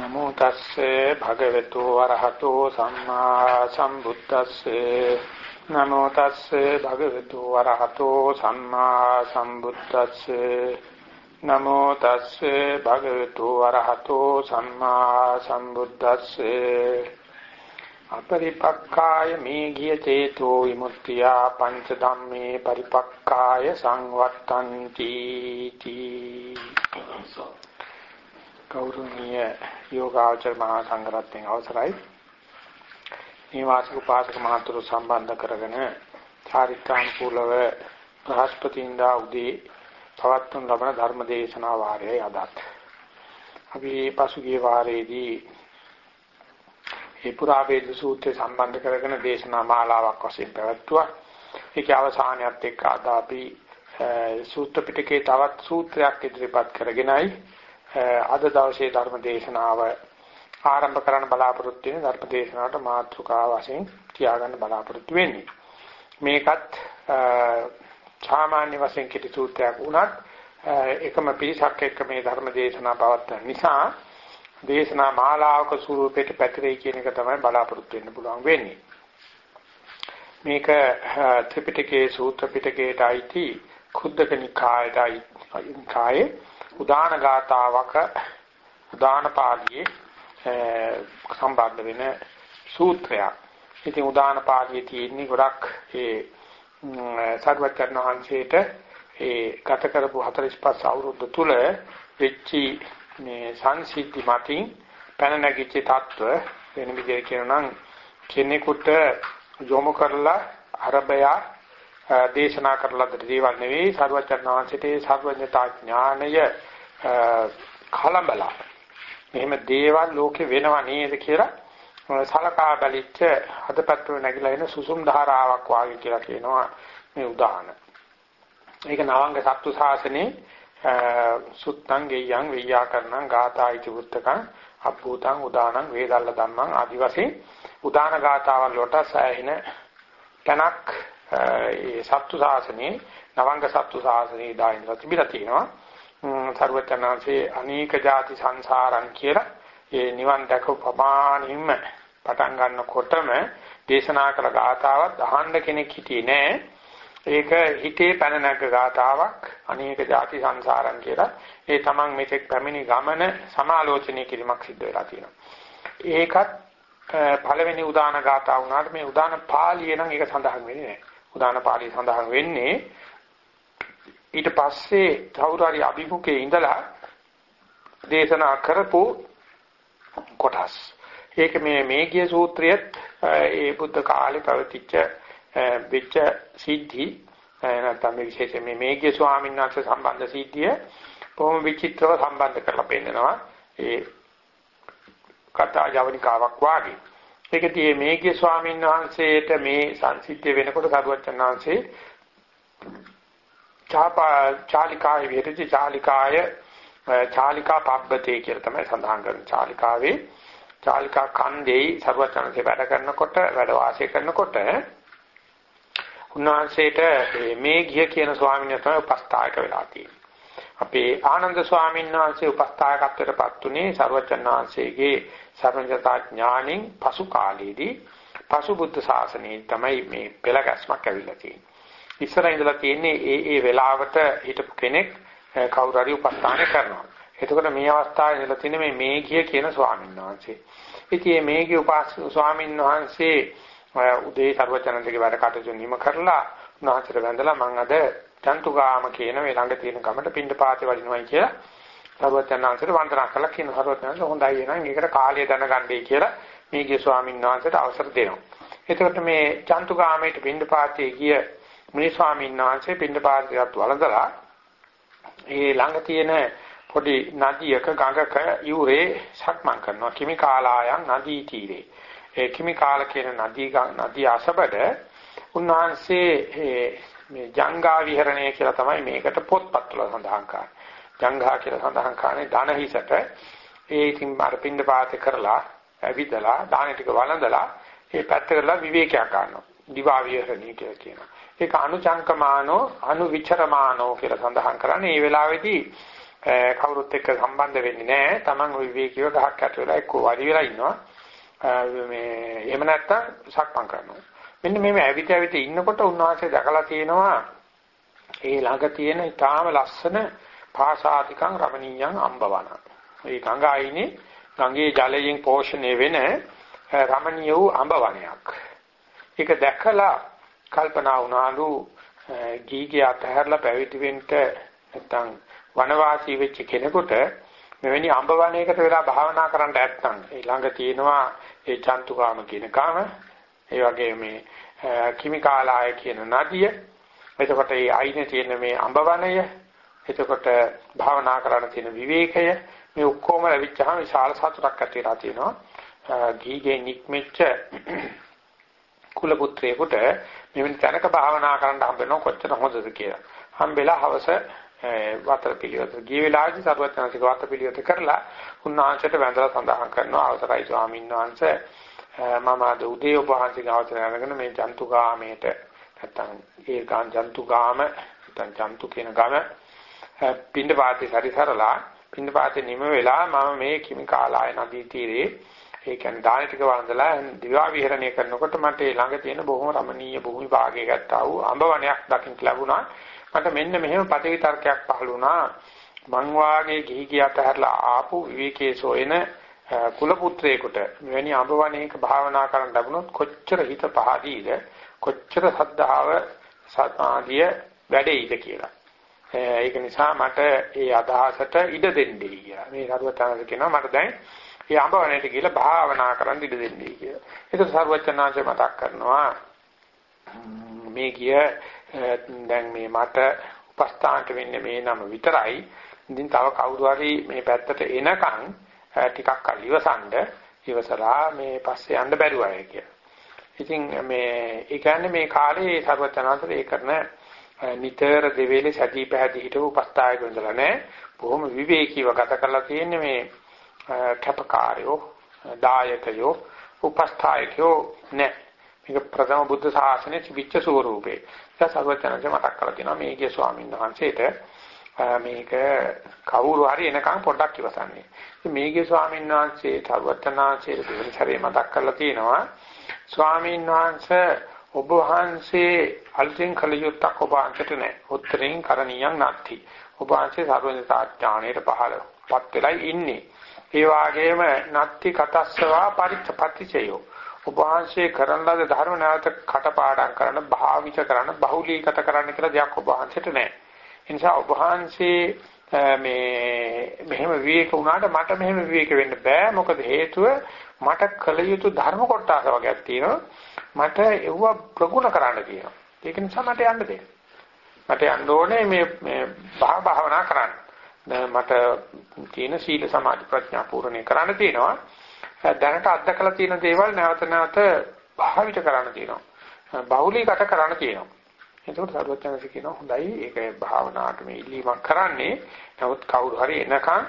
නමෝ තස්සේ භගවතු වරහතෝ සම්මා සම්බුද්දස්සේ. නමෝ තස්සේ භගවතු වරහතෝ සම්මා සම්බුද්දස්සේ. නමෝ තස්සේ භගවතු වරහතෝ සම්මා සම්බුද්දස්සේ. අපරිපක්ඛාය මේඝිය චේතෝ විමුක්තිය පංච ධම්මේ පරිපක්ඛාය සංවත්තಂತಿ තී ගෞරවනීය යෝගාචර මහා සංඝරත්නයේ අවසරයි නිවාසික උපාසක මහතුරු සම්බන්ධ කරගෙන චාරිත්‍රානුකූලව බ්‍රහස්පතින්දා උදේ පවත්වන ලබන ධර්ම දේශනා වාරයයි අදත් අපි පසුගිය වාරයේදී මේ පුරාවේද සූත්‍රය සම්බන්ධ කරගෙන දේශනා මාලාවක් වශයෙන් පැවැත්වුවා. ඒකේ අවසානයත් එක්ක අද අපි සූත්‍ර පිටකේ තවත් සූත්‍රයක් ඉදිරිපත් කරගෙනයි අද දවසේ ධර්ම දේශනාව ආරම්භ කරන්න බලාපොරොත්තු වෙන ධර්ම දේශනාවට මාතෘකාව වශයෙන් තියාගන්න බලාපොරොත්තු වෙන්නේ. මේකත් සාමාන්‍ය වශයෙන් කිසි සූත්‍රයක් වුණත් එකම පිරිසක් එක්ක මේ ධර්ම දේශනා පවත්වන නිසා දේශනා මාලාවක ස්වරූපයට පැතිරෙයි කියන එක තමයි බලාපොරොත්තු වෙන්න පුළුවන් වෙන්නේ. මේක ත්‍රිපිටකයේ සූත්‍ර පිටකයට අයිති කුද්දක නිකායටයි කායේ උදාන ගාතාවක උදාන පාළියේ සම්බන්ධ වෙන සූත්‍රයක්. ඉතින් උදාන පාළියේ තියෙන්නේ ගොඩක් ඒ සර්වචර්ණ වහන්සේට ඒ ගත කරපු 45 අවුරුද්ද තුල වෙච්චි මේ සංසිද්ධි මතින් පැන නැගිච්ච తত্ত্ব වෙන විදිහට කියනනම් කෙනෙකුට යොමු කරලා අරබයා දේශනා කරලා දේවල් නෙවෙයි සර්වචර්ණ වහන්සේට සර්වඥතා ඥාණය කලබල මෙහෙම දේවල් ලෝකේ වෙනව නේද කියලා? සලකා බැලිච්ච හදපත්ව නැగిලා එන සුසුම් ධාරාවක් වාගේ කියලා කියනවා මේ උදාහරණ. ඒක නවංග සත්තු ශාසනේ සුත්තං ගෙයං වෙය්‍යාකරණං ගාථායිති වුත්තකං අප්පූතං උදානං වේදල්ල ධම්මං ආදි වශයෙන් උදාන ගාථාවල් වලට සෑහෙන තනක් ඒ සත්තු සාසනේ නවංග සත්තු සාසනේ දායින් තිබිලා තියෙනවා. සර්වචනාංශේ අනේක ಜಾති සංසාරං කියලා ඒ නිවන් දැකපු ප්‍රමාණින්ම පටන් ගන්නකොටම දේශනා කළ ගාථාවක් අහන්න කෙනෙක් හිටියේ නෑ ඒක හිතේ පැන නැග ගාතාවක් අනේක ಜಾති සංසාරම් කියලා ඒ තමන් මෙතෙක් පැමිණි ගමන සමාලෝචනය කිරීමක් සිද්ධ වෙලා තියෙනවා. ඒකත් පළවෙනි උදාන ගාථා වුණාට මේ උදාන පාළිය නම් ඒක සඳහන් වෙන්නේ නැහැ. උදාන පාළිය සඳහන් වෙන්නේ ඊට පස්සේ කවුරු හරි අභිමුඛයේ ඉඳලා දේශනා කරපු කොටස්. ඒක මේ මේගිය සූත්‍රයේත් ඒ බුද්ධ කාලේ පැවතිච්ච වෙච්ච සිද්ධි නැත්නම් මේ විශේෂයෙන් මේ මේගිය ස්වාමීන් වහන්සේ සම්බන්ධ සිද්ධිය බොහොම විචිත්‍රව සම්බන්ධ කරලා පෙන්නනවා ඒ කතා ජවනිකාවක් වාගේ. ඒකදී මේ මේගිය ස්වාමීන් වහන්සේට මේ සංසිද්ධිය වෙනකොට සරුවච්චන් වහන්සේ චාපා චාලිකාය විහෙරති චාලිකාය චාලිකා පබ්බතේ කියලා තමයි සඳහන් කරන්නේ. චාලිකාවේ චාලිකා ඛණ්ඩේ සරුවච්චන්සේ වැඩ කරනකොට වැඩ වාසය කරනකොට උන්වහන්සේට මේ ගිය කියන ස්වාමීන් වහන්සේ උපස්ථායක වෙලා තියෙනවා. අපේ ආනන්ද ස්වාමීන් වහන්සේ උපස්ථායකත්වයටපත් උනේ සර්වචන් වහන්සේගේ සර්වඥතා ඥාණින් පසු කාලයේදී පසු බුද්ධ ශාසනයේ තමයි මේ පෙළගැස්මක් ඇවිල්ලා තියෙන්නේ. ඉස්සර ඉඳලා තියෙන්නේ ඒ ඒ වෙලාවට හිටපු කෙනෙක් කවුරු හරි උපස්ථාන කරනවා. එතකොට මේ අවස්ථාවේ ඉඳලා තියෙන්නේ මේ මේඝිය කියන ස්වාමීන් වහන්සේ. ඉතින් මේ මේඝිය උපාස ස්වාමීන් වහන්සේ උදේ ਸਰවචනන්දගේ වැඩ කටයුතු නිම කරලා උන්වහන්සේට වැඳලා මම අද ජන්තුගාම කියන මේ ළඟ තියෙන ගමට පින්ඳ පාතේ වඩිනවයි කියලා ਸਰවචනන්දට වන්දනා කළා කියන ਸਰවචනන්ද හොඳයි එනං ඒකට කාලය දැනගන්නයි කියලා මේඝිය ස්වාමීන් වහන්සේට අවසර දෙනවා. එතකොට මේ ජන්තුගාමයට පින්ඳ පාතේ ගිය මේ ස්වාමීන් වහන්සේ පින්ඩ පාතේට වළඳලා ඒ ළඟ තියෙන පොඩි නදියක ගඟක යූරේ සක්මන් කරනවා කිමිකාලායන් නදී තීරේ ඒ කිමිකාල කියන නදී නදී අසබඩ උන්වහන්සේ මේ ජංගා විහරණය කියලා තමයි මේකට පොත්පත්වල සඳහන් කරන්නේ. ජංගා කියලා සඳහන් කරන්නේ ධන හිසට ඒ ඉතින් අර පින්ඳ පාත කරලා ඇවිදලා දාන ටික වළඳලා ඒ පැත්ත කරලා විවේකයක් ගන්නවා. දිවා විහරණය කියලා කියනවා. ඒක අනුචංකමානෝ අනුවිචරමානෝ කියලා සඳහන් කරන්නේ. මේ වෙලාවේදී කවුරුත් එක්ක සම්බන්ධ වෙන්නේ නැහැ. Taman විවේකීව ගහක් යට වෙලා එක්ක වඩි වෙලා ඉන්නවා. මේ එහෙම නැත්තම් සක්මන් කරනවා. මෙන්න මේ ඇවිත් ඇවිත් ඉන්නකොට උන්වහන්සේ දැකලා තියෙනවා ඒ ළඟ තියෙන ඊටාම ලස්සන පාසාතිකං රමණීයං අම්බවන. මේ ගඟ අයිනේ ගඟේ ජලයෙන් පෝෂණය වෙන රමණීය වූ අම්බවණයක්. ඒක දැකලා කල්පනා වුණාලු ගීගේ අතහැරලා පැවිදි වෙන්න නැත්තම් වනවාසී වෙච්ච කෙනෙකුට මෙවැනි අඹවණයකට වෙලා භාවනා කරන්න නැත්නම් ඒ ළඟ තියෙනවා ඒ චන්තුකාම කියන කාම ඒ වගේ මේ කිමිකාලාය කියන නදිය. එතකොට ඒ අයිනේ තියෙන මේ අඹවණය එතකොට භාවනා කරන්න තියෙන විවේකය. මේ ඔක්කොම ලැබිච්චාම විශාල සතුටක් ඇති වෙලා තියෙනවා. ගීගේ නික්මෙච්ච කුල පුත්‍රයෙකුට මෙවැනි තැනක භාවනා කරන්න හම්බෙනවා කොච්චර හොඳද කියලා. හම්බෙලා හවස වතර පිළිවෙත. ගිය වෙලාවේදී සරුවචනසික වතර පිළිවෙත කරලා උන්වහන්සේට වැඳලා සඳහන් කරනවා. අවසරයි ස්වාමීන් වහන්සේ. මම අද උදේ ඔබ වහන්සේගේ අවසරය අරගෙන මේ ජන්තුගාමයට නැත්තම් ඒ ගාන් ජන්තුගාම නැත්තම් ජන්තු කියන ගම පින්ඩ පාතේ සරිසරලා පින්ඩ පාතේ නිම වෙලා මම මේ කිමිකාලාය නදී තීරේ ඒ කියන්නේ දාන ටික වන්දලා දිවා විහරණය කරනකොට මට ඒ ළඟ තියෙන බොහොම රමණීය භූමි භාගයක ගත්තා වූ අඹ වනයක් දකින්න ලැබුණා මට මෙන්න මෙහෙම පටවි තර්කයක් පහළ වුණා මං වාගේ ගිහි ගියත් හැරලා ආපු විවේකයේ සොයන කුල පුත්‍රයෙකුට මෙවැනි අඹවණේක භාවනා කරන්න ලැබුණොත් කොච්චර හිත පහදීද කොච්චර සද්ධාව සමාධිය වැඩෙයිද කියලා. ඒක නිසා මට ඒ අදහසට ඉඩ දෙන්නේ කියලා. මේ සරුවචනාංශ කියනවා මට දැන් මේ අඹවණේට ගිහලා භාවනා කරන්න ඉඩ දෙන්නේ කියලා. ඒක සරුවචනාංශ මතක් කරනවා මේ කිය දැන් මේ මට උපස්ථානට වෙන්නේ මේ නම විතරයි. ඉතින් තව කවුරු හරි මේ පැත්තට එනකන් ටිකක් කල් ඉවසන්න ඉවසලා මේ පස්සේ යන්න බැරුව අය කියලා. ඉතින් මේ ඒ කියන්නේ මේ කාලේ සර්වචනාන්තර ඒ කරන නිතර දෙවේලේ සතිය පැහැදී හිටපු උපස්ථායක ඉඳලා නැහැ. බොහොම විවේකීව ගත කරලා තියෙන්නේ මේ කැපකාරයෝ දායකයෝ උපස්ථායකයෝ නැහැ. මේක ප්‍රථම බුද්ධ ශාසනයේ තිබිච්ච ස්වරූපේ. ඒක සර්වඥාන්සේ මතක් කරලා තියෙනවා මේකේ ස්වාමීන් වහන්සේට මේක කවුරු හරි එනකන් පොඩ්ඩක් ඉවසන්නේ. ඉතින් මේකේ ස්වාමීන් වහන්සේ සර්වඥාන්සේ දෙවනිසරේ මතක් කරලා තියෙනවා ස්වාමීන් වහන්සේ ඔබ වහන්සේ අලුතෙන් කළ යුත්තක් ඔබ අන්තට නැහැ. උත්තරින් කරණීයන් නැති. ඔබ වහන්සේ සර්වඥතාඥාණයට පහළපත් වෙලයි ඉන්නේ. ඒ වගේම නත්ති කතස්සවා පරිච්ඡපතිචයෝ ඔබ වහන්සේ කරන ලද ධර්ම නැවත කටපාඩම් කරන භාවිත කරන බහුලීගත කරන්න කියලා දෙයක් ඔබ වහන්සේට නැහැ. ඒ නිසා ඔබ වහන්සේ මේ මෙහෙම විවේක වුණාට මට මෙහෙම විවේක වෙන්න බෑ. මොකද හේතුව මට කල යුතු ධර්ම කොටස වගේක් තියෙනවා. මට ඒව ප්‍රගුණ කරන්න තියෙනවා. ඒක නිසා මට යන්න දෙන්න. මට යන්න ඕනේ මේ මේ භාවනා කරන්න. මට තියෙන සීල සමාධි ප්‍රඥා පූර්ණේ කරන්න තියෙනවා. දැනට අත්දකලා තියෙන දේවල් නැවත නැවත භාවිත කරන්න තියෙනවා. බහුලීගත කරන්න තියෙනවා. එතකොට සරුවචනසි කියනවා හොඳයි ඒක භාවනාවට මේ ඉල්ලීමක් කරන්නේ. නමුත් කවුරු හරි එනකන්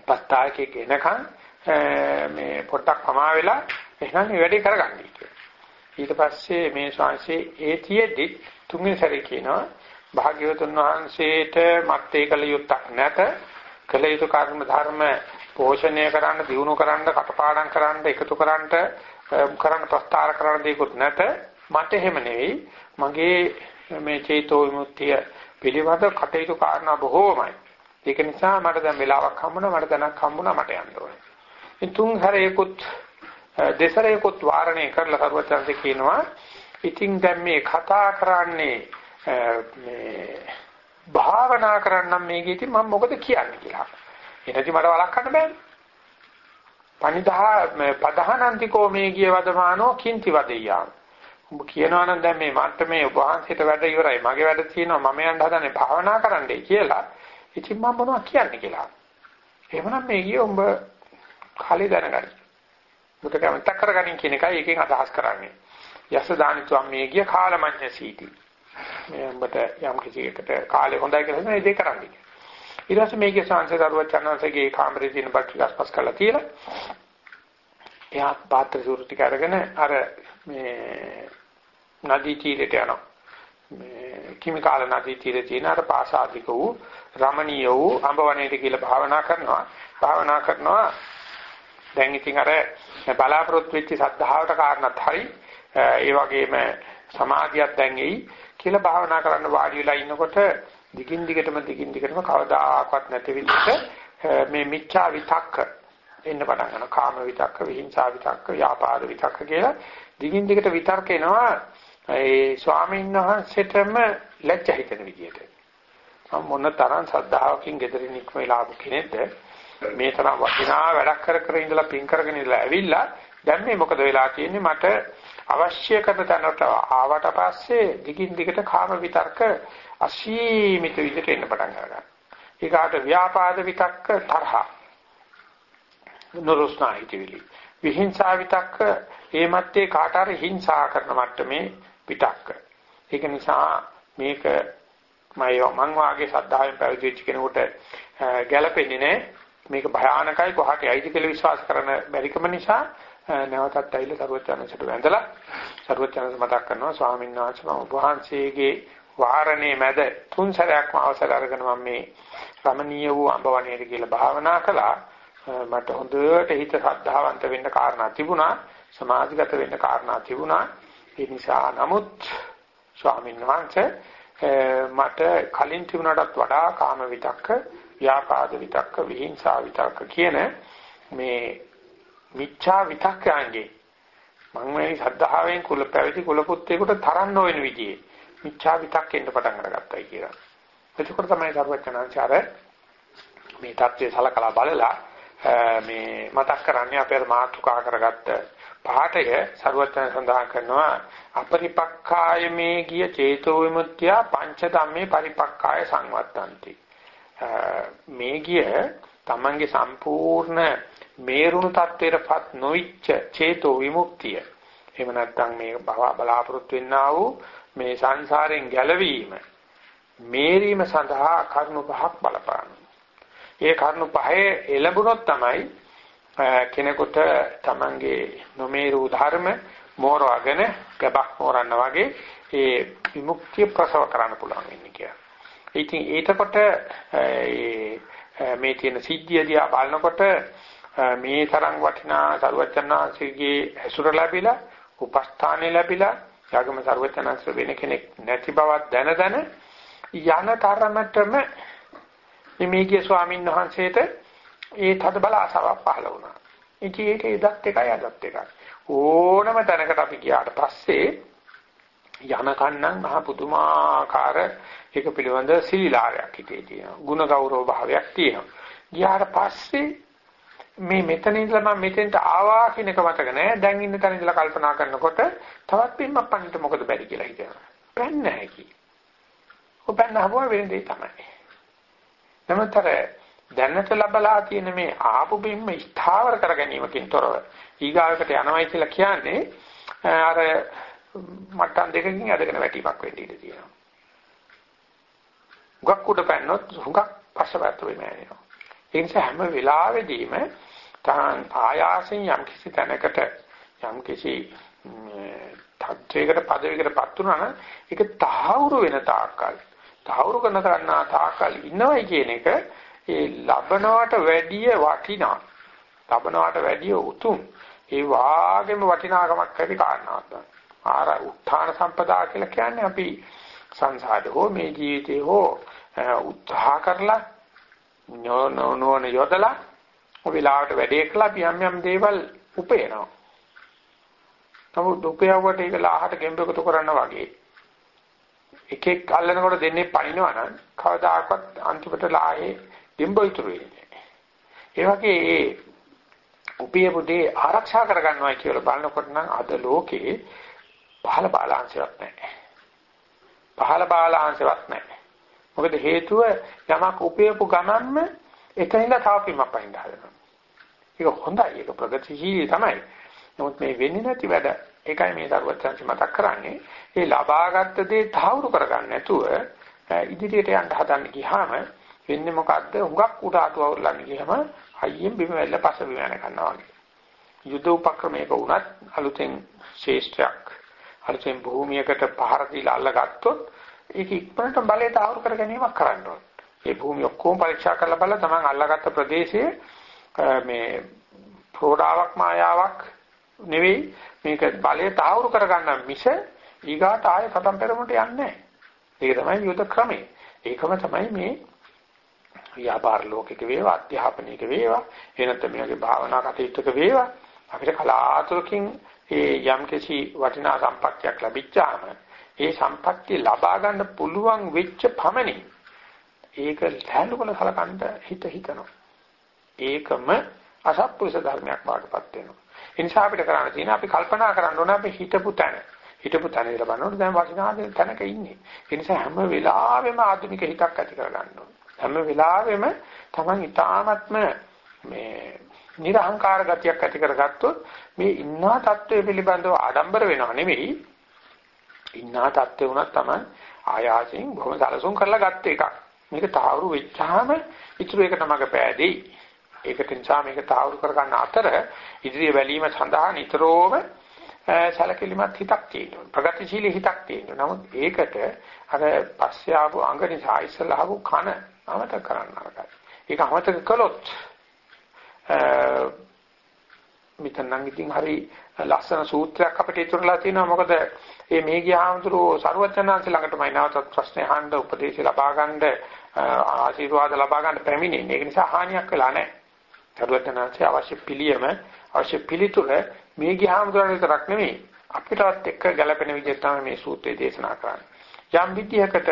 උපස්ථායකෙක් එනකන් මේ පොට්ටක් පමා වෙලා එහෙනම් මේ වැඩේ කරගන්නයි ඊට පස්සේ මේ ශාංශේ ඒතියෙදි තුන්වෙනි සැරේ කියනවා භාග්‍යවතුන් වහන්සේට මත් ඒකල යුක්තක් නැත කළ යුතු කර්ම ධර්ම පෝෂණය කරන්න, දියුණු කරන්න, කටපාඩම් කරන්න, එකතු කරන්න, කරන්න ප්‍රස්තාර කරන්න දෙයක්වත් නැත. මට එහෙම නෙවෙයි. මගේ මේ චේතෝ විමුක්තිය පිළිබඳ කටයුතු කාරණා බොහෝමයි. ඒක නිසා මට දැන් වෙලාවක් හම්බුණා, මට දැනක් හම්බුණා, මට යන්න ඕනේ. ඉතින් තුන් හැරේකුත් දෙසරේකුත් වාරණය කරලා කරුවචන්ද කියනවා. ඉතින් දැන් මේ කතා කරන්නේ මේ භාවනා කරන්නම් මේකේ ඉතින් මම මොකද කියන්නේ කියලා. එනදි මට වළක්වන්න බෑනේ. පනිදා පදහනන්තිකෝ මේ ගිය වදමානෝ කිංති වදෙය්‍යා. උඹ කියනවා නම් දැන් මේ මට මේ උපහාසයට වැඩ ඉවරයි. මගේ වැඩ තියෙනවා මම යන්න හදන්නේ භාවනා කරන්නයි කියලා. ඉතින් මම මොනවද කියන්නේ කියලා. එහෙමනම් මේ ගිය උඹ ખાલી දැනගනි. මුත කැමත කරගනින් කියන එකයි එකෙන් අදහස් කරන්නේ. යස දානිතුම් මේ ගිය කාලමඤ්ඤ සීටි. මේ උඹට යම් කිසි එකට කාලේ හොඳයි කියලා හිතන ඒ දේ කරන්නේ. ඊට පස්සේ මේකේ සංසය දරුවත් චන්නන්සේගේ කාමරේ තියෙන බට්ටි ගස්පස් කරලා තියලා එයා පාත්‍ර සූරු ටික අරගෙන අර මේ නදී තීරයට යනවා මේ කිමිකාල නදී තීරේ තියෙන අර පාසාදික වූ රමණීය වූ අඹවණේට කියලා භාවනා කරනවා. භාවනා කරනවා දැන් ඉතින් අර බලාපොරොත්තු වෙච්ච සද්ධාවට කාරණත් හරි ඒ වගේම සමාධියක් දැන් එයි කියලා භාවනා කරන්න වාඩි වෙලා ඉන්නකොට දිගින් දිගටම දිගින් දිගටම කවදාකවත් නැති විදිහට මේ මිච්ඡා විතක්ක එන්න පටන් ගන්නවා. කාම විතක්ක විහිංසා විතක්ක ව්‍යාපාද විතක්ක කියලා දිගින් දිගට විතර්ක එනවා. ඒ ස්වාමීන් වහන්සේටම ලැජ්ජ හිතෙන විදිහට. මොන තරම් සද්ධාවකින් gederin ඉක්මලා ආපු කෙනෙක්ද? මේ තරම් වටිනා වැඩක් කර කර ඉඳලා පින් කරගෙන ඉඳලා ඇවිල්ලා දැන් මේ මොකද වෙලා තියෙන්නේ? මට අවශ්‍ය කරන තැනට ආවට පස්සේ දිගින් දිගට කාම විතර්ක අසීමිත විදිහට එන්න පටන් ගන්නවා. ඊගාට ව්‍යාපාද විතක්ක තරහ. නුරුස්නා හිතවිලි. විහිංසා විතක්ක ඒ මැත්තේ කාට හරි හිංසා කරන මට්ටමේ විතක්ක. ඒක නිසා මේක මම මං වාගේ සද්ධායෙන් පැවිදි වෙච්ච කෙනෙකුට ගැළපෙන්නේ නැහැ. මේක භයානකයි කොහාට යයිද කියලා විශ්වාස කරන බැරිකම නිසා නැවතත් ඇවිල්ලා සරුවචනසට වැඳලා සරුවචනස මතක් කරනවා ස්වාමීන් වහන්සේ මම වහන්සේගේ වාරණේ මැද තුන් සැරයක්ම අවසර අරගෙන මම මේ රමණීය වූ අඹවණේට කියලා භාවනා කළා. මට හොඳට හිත ශ්‍රද්ධාවන්ත වෙන්න කාරණා තිබුණා. සමාධිගත වෙන්න කාරණා තිබුණා. ඒ නිසා නමුත් ස්වාමීන් වහන්සේ මට කලින් තිබුණටත් වඩා කාම විතක්ක ව්‍යාපාද විතක්ක විහිංසා විතක්ක කියන මේ මිච්ඡා විතක්කයන්ගේ මම මේ ශ්‍රද්ධාවෙන් කුල පැවිදි කුල පුත්‍රයෙකුට තරන්න නොවන විදිහේ මිච්ඡා විතක්කෙන්න පටන් අරගත්තයි කියලා. එතකොට තමයි සර්වඥාන්චාර මේ தත්ත්වය සලකලා බලලා මේ මතක් කරන්නේ අපේ මාතුකා කරගත්ත පාඨය සර්වඥ සඳහන් කරනවා අපරිපක්ඛාය මේ ගිය චේතෝ විමුක්තිය පංච ධම්මේ පරිපක්ඛාය සංවත්තಂತಿ මේ ගිය තමන්ගේ සම්පූර්ණ මේරුණු තත්ත්වයටපත් නොවිච්ච චේතෝ විමුක්තිය එහෙම නැත්නම් මේ බලාපොරොත්තු වෙන්නා වූ මේ සංසාරයෙන් ගැලවීම මේරීම සඳහා කරුණු පහක් බලපාන. ඒ කරුණු පහේ එළඹුණොත් තමයි කෙනෙකුට තමන්ගේ නොමේරු ධර්ම මෝරවගෙන ගබක් මෝරන්න වගේ ඒ විමුක්තිය ප්‍රසව කරන්න පුළුවන් වෙන්නේ කියලා. ඉතින් ඒතකොට මේ තියෙන සිද්ධිය දිහා බලනකොට මේ තරම් වටිනා සරුවචනාංශයේ ඇසුර ලැබිලා උපස්ථානෙ ලැබිලා යාගම සරුවචනාංශ වෙන කෙනෙක් නැති බවක් දැන දැන යන තරමටම මේකේ ස්වාමීන් වහන්සේට ඒ තද බල ආසාවක් පහළ වුණා. ඉතින් ඒක එදත් එකයි අදත් එකයි. ඕනම තැනකට අපි ගියාට පස්සේ යන කන්නම් මහ පුදුමාකාර ඒක පිළිබඳ සීලාරයක් හිතේ තියෙනවා. ಗುಣ ගෞරව භාවයක් තියෙනවා. ගියාට පස්සේ මේ මෙතන ඉඳලා මම මෙතෙන්ට ආවා කියන එක මතක නෑ. දැන් ඉන්න තැන ඉඳලා කල්පනා කරනකොට තවත් පින්මක් පන්නට මොකද බැරි කියලා හිතනවා. පෑන්නේ නැහැ කි. ඔබන්න හමුව වෙන දෙයක් තමයි. නමුත්තර දැනට ලබලා තියෙන මේ ආපු බිම්ම ස්ථාවර කර ගැනීමකින් තොරව ඊගාවකට යනවයි කියලා කියන්නේ අර මට්ටම් දෙකකින් අදගෙන වැටීමක් වෙන්න ඉඩ තියෙනවා. හුඟක් උඩ පැන්නොත් හුඟක් පස්සපැත්ත වෙන්නේ නැහැ. ඒ නිසා හැම වෙලාවෙදීම තහන් ආයාසෙන් යම් කිසි තැනකට යම් කිසි තත්වයකට පදවියකටපත් වුණා නම් ඒක තහවුරු වෙන තාක්කල්. තහවුරු කරන කරන්නා තාක්කල් ඉන්නවයි කියන එක ඒ ලබනවට වැඩිය වටිනා. ලබනවට වැඩිය උතුම්. ඒ වාගේම වටිනාකමක් ඇති කාරණාවක් තමයි. ආර උත්ථාන සම්පදා කියලා කියන්නේ අපි සංසාරේ හෝ මේ ජීවිතේ හෝ උත්සාහ කරලා නෝන යොදලා වෙලාවට වැඩේ කළා අපි යම් යම් දේවල් උපයනවා. නමුත් උපයවට ඒක ලාහට ගෙම්බෙකුතු කරන්න වගේ එකෙක් අල්ලනකොට දෙන්නේ පනිනවා නම් කවදාකවත් අන්තිමට ලාහේ ගෙම්බ ඉතුරු වෙන්නේ ඒ වගේ ඒ උපයපු දේ ආරක්ෂා කරගන්නවා කියලා බලනකොට නම් අද ලෝකේ පහළ බාලාංශයක් නැහැ. පහළ බාලාංශයක් නැහැ. මොකද හේතුව යමක් උපයපු ගමන්ම එතනින්ද තව පින්මක් පහින්ද හදනවා. ඒක හොඳයි. ඒක ප්‍රගතිශීලී තමයි. නමුත් මේ වෙන්නේ නැති වැඩ. ඒකයි මේ දරුවචන්සි මතක් කරන්නේ. ඒ ලබාගත් දේ තහවුරු කරගන්න නැතුව ඉදිරියට යන්න හදන්න ගියාම වෙන්නේ මොකද්ද? හුඟක් උඩ අතුවවලන්න ගියාම අයියෙන් බිම වැල්ල පස බිම යන කරනවා වගේ. යුද උපක්‍රමයක වුණත් අලුතෙන් ශේෂ්ත්‍රයක් අලුතෙන් භූමියකට පහර දීලා අල්ලගත්තොත් ඒක ඉක්මනට බලයට ආවුරු කර ගැනීමක් කරන්න ඕනේ. ඒ භූමිය ඔක්කොම පරීක්ෂා කරලා බලලා තමන් අල්ලාගත්ත ප්‍රදේශයේ මේ ප්‍රෝඩාවක් මායාවක් නෙවෙයි මේක බලය තාවුරු කරගන්න මිස ඊගාට ආයෙ පටන් පෙරමුණට යන්නේ නැහැ. ඒක තමයි යුද ක්‍රමය. ඒකම තමයි මේ ව්‍යාපාර ලෝකෙක වේවා අධ්‍යාපනික වේවා එනත්නම් මේ වගේ භාවනා කටයුත්තක වේවා අපිට කලාතුරකින් ඒ යම්කිසි වටිනා සම්පත්තියක් ලැබිච්චාම ඒ සම්පත්තිය ලබා ගන්න පුළුවන් වෙච්ච පමණින් ඒක සැලකන සලකන්න හිත හිතනවා. ඒකම අසත්පුරුෂ ධර්මයක් වාටපත් වෙනවා. ඒ නිසා අපිට කරන්න තියෙන අපි කල්පනා කරන්න ඕන අපි හිතපු තැන. හිතපු තැන ඉඳලා බලනකොට දැන් වටිනාකම තැනක ඉන්නේ. ඒ නිසා හැම වෙලාවෙම ආධුනික හිතක් ඇති කරගන්න ඕන. හැම වෙලාවෙම තමන් ඊටාත්ම මේ නිර්හංකාර ගතියක් ඇති කරගත්තොත් මේ ඉන්නා தත්වයේ පිළිබඳව ආඩම්බර වෙනව නෙවෙයි හින්නා තත්ත්වේ උනත් තමයි ආයාසයෙන් බොහොම සැලසුම් කරලා ගත්ත එකක්. මේක තාවුරු වෙච්චාම ඉතුරු එක තමයි පෑදෙයි. ඒක නිසා මේක තාවුරු කරගන්න අතර ඉදිරිය බැලීම සඳහා නිතරම සැලකිලිමත් හිතක් තියෙනවා. ප්‍රගතිශීලී හිතක් තියෙනවා. නමුත් ඒකට අර පස්සේ ආපු අංග නිසා ඉස්සලා ආපු කන අමතක කරන්න අරගන්න. ඒක අමතක කළොත් එතනනම් ඉතින් හරි ලස්සන සූත්‍රයක් අපිට ඉතුරුලා තියෙනවා. මොකද මේ මේ ගියාමතුරු සරුවචනාංශ ළඟටමයි නැවතත් ප්‍රශ්න අහන්න උපදේශ ලබා ගන්න ආශිර්වාද ලබා ගන්න පැමිණෙන්නේ. ඒක නිසා හානියක් වෙලා නැහැ. සරුවචනාංශ අවශ්‍ය පිළියම අවශ්‍ය පිළිතුර මේ ගියාමතුරු විතරක් නෙමෙයි. අපිටත් එක්ක ගැළපෙන විදිහට තමයි මේ සූත්‍රය දේශනා කරන්නේ. යම් විදිහකට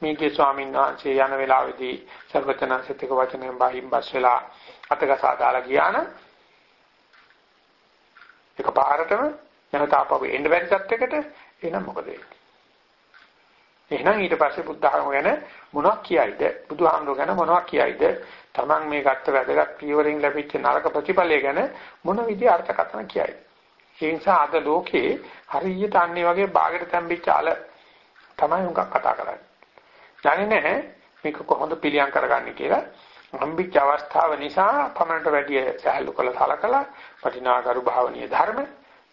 මේකේ ස්වාමීන් වහන්සේ යන වෙලාවේදී සර්වචනාංශිතික වචනෙන් බහිම්බස් වෙලා අතකසා දාලා ගියා නම් ඒක පාරටම නැවත ආපහු එන්න බැරි තත්යකට එහෙනම් මොකද වෙන්නේ? එහෙනම් ඊට පස්සේ බුද්ධහම ගැන මොනවක් කියයිද? බුදුහාමුදුර ගැන මොනවක් කියයිද? Taman මේ ගත්ත වැදගත් පියවරින් ලැබිච්ච නරක ප්‍රතිඵලය ගැන මොන විදිහ අර්ථකථන කියයිද? ඒ නිසා අද ලෝකේ හරියට අන්නේ වගේ ਬਾගෙට තැම්බිච්ච අල තමයි උඟක් කතා කරන්නේ. දන්නේ නැහැ මේක කොහොමද පිළියම් කරගන්නේ කියලා. හම්බිච්ච අවස්ථාව නිසා පමණට වැඩි සහැල්ලු කළ සලකලා වටිනාකරු භාවනීය ධර්ම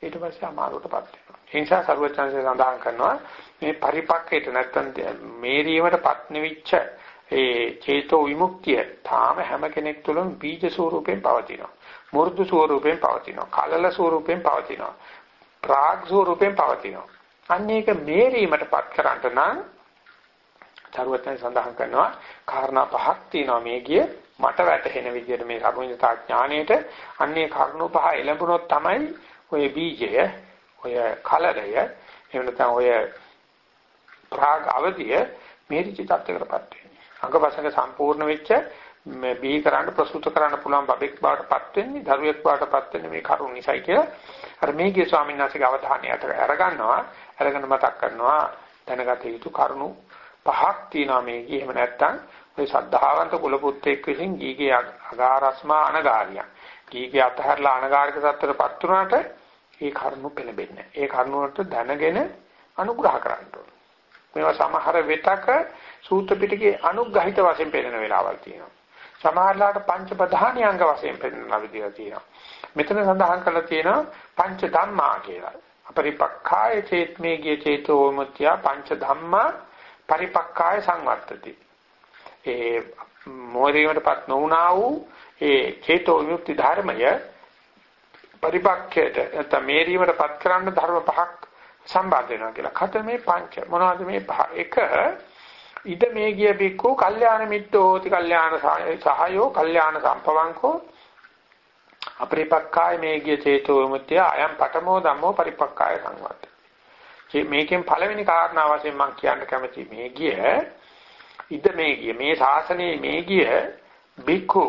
ඊට පස්සේ අමාරුවටපත් වෙනවා. ඒ නිසා සර්වචන්සේ සඳහන් කරනවා මේ පරිපක්කයට නැත්තම් මේරීමටපත් නිවිච්ච ඒ චේතෝ විමුක්තිය තාම හැම කෙනෙක් තුළම බීජ ස්වරූපයෙන් පවතිනවා. මෘදු ස්වරූපයෙන් පවතිනවා. කලල ස්වරූපයෙන් පවතිනවා. ප්‍රාග් ස්වරූපයෙන් පවතිනවා. අන්න ඒක මේරීමටපත් කරන්න නම් චරවතෙන් සඳහන් කරනවා කාරණා පහක් තියෙනවා මේ ගිය මට වැටහෙන විදිහට මේ සර්වඥතා ඥාණයට. අන්නේ කරුණු පහ එළඹුණොත් තමයි ඔය බීජය ඔය කලරය එහෙම නැත්නම් ඔය ප්‍රාග් අවධිය මේරිච තත්ත්වයකටපත් වෙන්නේ. අංගපසංග සම්පූර්ණ වෙච්ච මේ බී කරන්න ප්‍රසූත කරන්න පුළුවන් බබෙක් බවටපත් වෙන්නේ දරුවෙක් බවටපත් වෙන්නේ මේ කරුණ නිසායි කියලා. අර මේගේ ස්වාමීන් වහන්සේගේ අවධානයට අරගන්නවා අරගෙන මතක් කරනවා දැනගත යුතු කරුණු පහක් තියෙනවා මේකේ. එහෙම නැත්නම් ඔය සද්ධාවන්ත කුල පුත්‍රයෙක් විසින් ගීගේ අගාරස්මා අනගාරිය. ගීගේ අතහැරලා අනගාരിക තත්ත්වයටපත් වුණාට ඒ කරුණු පෙළඹෙන්නේ. ඒ කරුණු වලට දැනගෙන අනුග්‍රහ කරන්න ඕනේ. මේවා සමහර වෙතක සූත්‍ර පිටකේ අනුග්‍රහිත වශයෙන් පෙන්නන වෙලාවල් තියෙනවා. සමහරලාට පංච ප්‍රධානී අංග වශයෙන් පෙන්නන විදිහ තියෙනවා. මෙතන සඳහන් කරලා තියෙනවා පංච ධම්මා කියලා. අපරිපක්ඛාය චේත්මේ ගිය චේතෝ මුත්‍යා පංච ධම්මා පරිපක්කාය සංවර්ධති. ඒ මොහේරීමටපත් නොවුනා වූ ඒ චේතෝ විමුක්ති ධර්මය පරිපක්කයට නැත්නම් මේරීමටපත් කරන්න ධර්ම පහක් සම්බන්ධ වෙනවා කියලා. ඛතමේ පංච මොනවද මේ පහ? එක ඉද මේ ගිය බික්කෝ කල්යාණ මිත්‍රෝති කල්යාණ සහයෝ කල්යාණ සම්පවංකෝ අපරිපක්කාය මේ ගිය චේතෝ විමුක්තිය අයම් පඨමෝ ධම්මෝ පරිපක්කාය සංවර්ධති. මේකෙන් පළවෙනි කාරණා වශයෙන් මම කියන්න කැමති මේ ගිය ඉද මේ ගිය මේ ශාසනයේ මේ ගිය බික්ඛු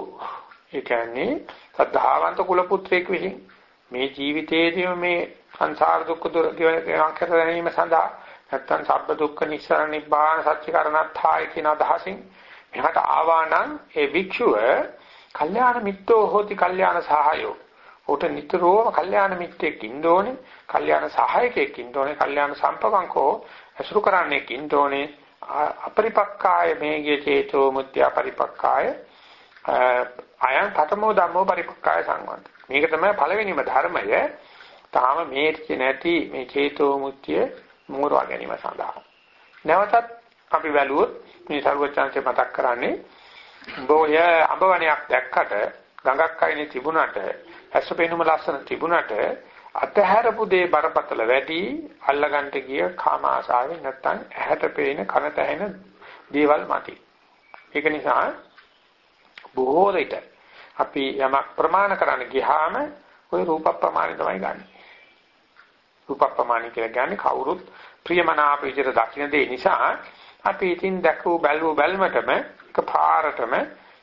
ඒ කියන්නේ සද්ධාවන්ත කුල පුත්‍රයෙක් විසින් මේ ජීවිතයේදීම මේ සංසාර දුක්ඛ දුර ගෙවන් කර ගැනීම සඳහා නැත්තම් සබ්බ දුක්ඛ නිස්සාර නිබ්බාන සත්‍යකරණත්ථාය කියන අදහසින් මෙහාට ආවා නම් ඒ භික්ෂුව කල්යාණ මිත්‍රෝ හෝති කල්යාණ සහායෝ. උට නිතරම කල්යාණ මිත්‍රෙක් ඉන්න ඕනේ, කල්යාණ සහායකයෙක් ඉන්න ඕනේ, කල්යාණ සම්පවංකෝ අසුරු කරන්නෙක් ඉන්න ඕනේ. අපරිපක්කාය මේගේ චේතෝ මුත්‍ය පරිපක්කාය අයං කතමෝ ධම්මෝ පරිපක්කාය සංවන්ත. මේක තමයි පළවෙනිම ධර්මය. තාම මේටි නැති මේ චේතෝ මුත්‍ය මෝරවා ගැනීම සඳහා. නැවතත් අපි බැලුවොත් මේ සරුවචාන්සේ මතක් කරන්නේ බෝය අඹවණයක් දැක්කට ගඟක් අයිනේ තිබුණාට ඇස්පේනුම ලස්සන තිබුණට අතහැරපු දේ බරපතල වැඩි අල්ලගන්න ගිය කාම ආශාවෙන් නැත්තම් ඇහැට පේන කනට ඇහෙන දේවල් මතී. ඒක නිසා බොහෝ විට අපි යමක් ප්‍රමාණ කරන්න ගියාම ওই රූප ප්‍රමාණය තමයි ගන්න. රූප ප්‍රමාණය කියලා කියන්නේ කවුරුත් ප්‍රියමනාප විදිහට දකින්න දේ නිසා අපි ඉතින් දැකූ බැලූ බැල්මටම එකපාරටම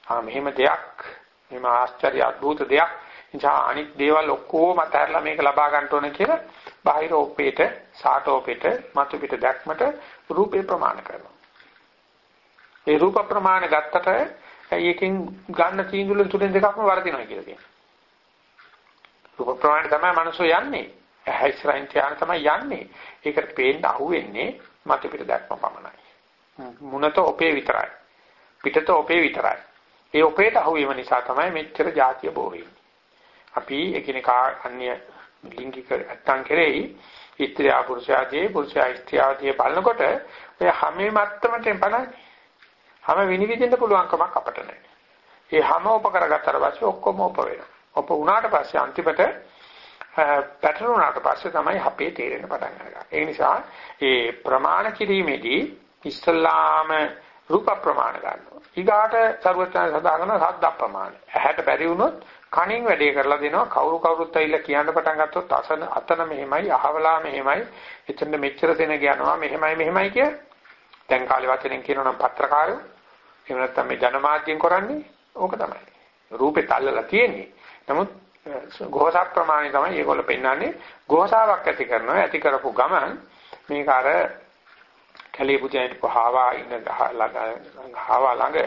ආ මෙහෙම දෙයක් මෙහෙම ආශ්චර්ය අద్భుත දෙයක් නිසා අනිත් දේවල් ඔක්කොම අතහැරලා මේක ලබා ගන්න ඕන කියලා බාහිර ඔප්පේට සාටෝපේට මතු පිට දැක්මට රූපේ ප්‍රමාණ කරනවා. ඒ රූප ප්‍රමාණ ගත්තට ඒකෙන් ගන්න තීන්දුවල තුනෙන් දෙකක්ම වර්ධිනවා කියලා කියනවා. රූප ප්‍රමාණය තමයි මනසෝ යන්නේ. ඇහිස්රයින් ධ්‍යාන තමයි යන්නේ. ඒකට පේන්න අහුවෙන්නේ මතු පිට දැක්ම පමණයි. මුනත ඔපේ විතරයි. පිටත ඔපේ විතරයි. ඒ ඔපේට අහුවීම නිසා තමයි මෙච්චර જાතිය බෝ වෙන්නේ. අපි එකිනෙකා අන්‍ය ලිංගික නැත්තන් කෙරෙහි ස්ත්‍රියා පුරුෂයාදී පුරුෂයා ස්ත්‍රියාදී බලනකොට ඔය හැමේ මත්තමට බලන්නේ. හැම විනිවිදින්න පුළුවන් කමක් අපට නැහැ. ඒ හැම උපකරගත්තට පස්සේ ඔක්කොම උප වෙනවා. උප වුණාට පස්සේ අන්තිමට පැටලුණාට පස්සේ තමයි අපේ තේරෙන පටන් ගන්නවා. ඒ නිසා ඒ ප්‍රමාණ කිරීමේදී ඉස්සල්ලාම රූප ප්‍රමාණ ගන්නවා. ඊගාට ਸਰවඥයන් සදා කරන සද්ද ප්‍රමාණ. ඇහැට බැරි වුණොත් කණින් වැඩේ කරලා දෙනවා. කවුරු කවුරුත් ඇවිල්ලා කියන්න පටන් ගත්තොත් අසන අතන මෙහෙමයි අහවලා මෙහෙමයි. එතන මෙච්චර දෙන යනවා මෙහෙමයි මෙහෙමයි කිය. දැන් කාලේ වචනෙන් කියනවා නම් පත්‍රකාරයෝ. එහෙම නැත්නම් මේ ජනමාධ්‍යෙන් කරන්නේ ඕක තමයි. රූපේ තල්ලලා තියෙන්නේ. නමුත් ගෝසා ප්‍රමාණය තමයි ඒගොල්ලෝ පෙන්වන්නේ. ගෝසාවක් ඇති කරනවා ඇති කරපු ගමන් මේක අර කැලේ පුතියන්ට පහවා ඉන්න ගහවා ළඟ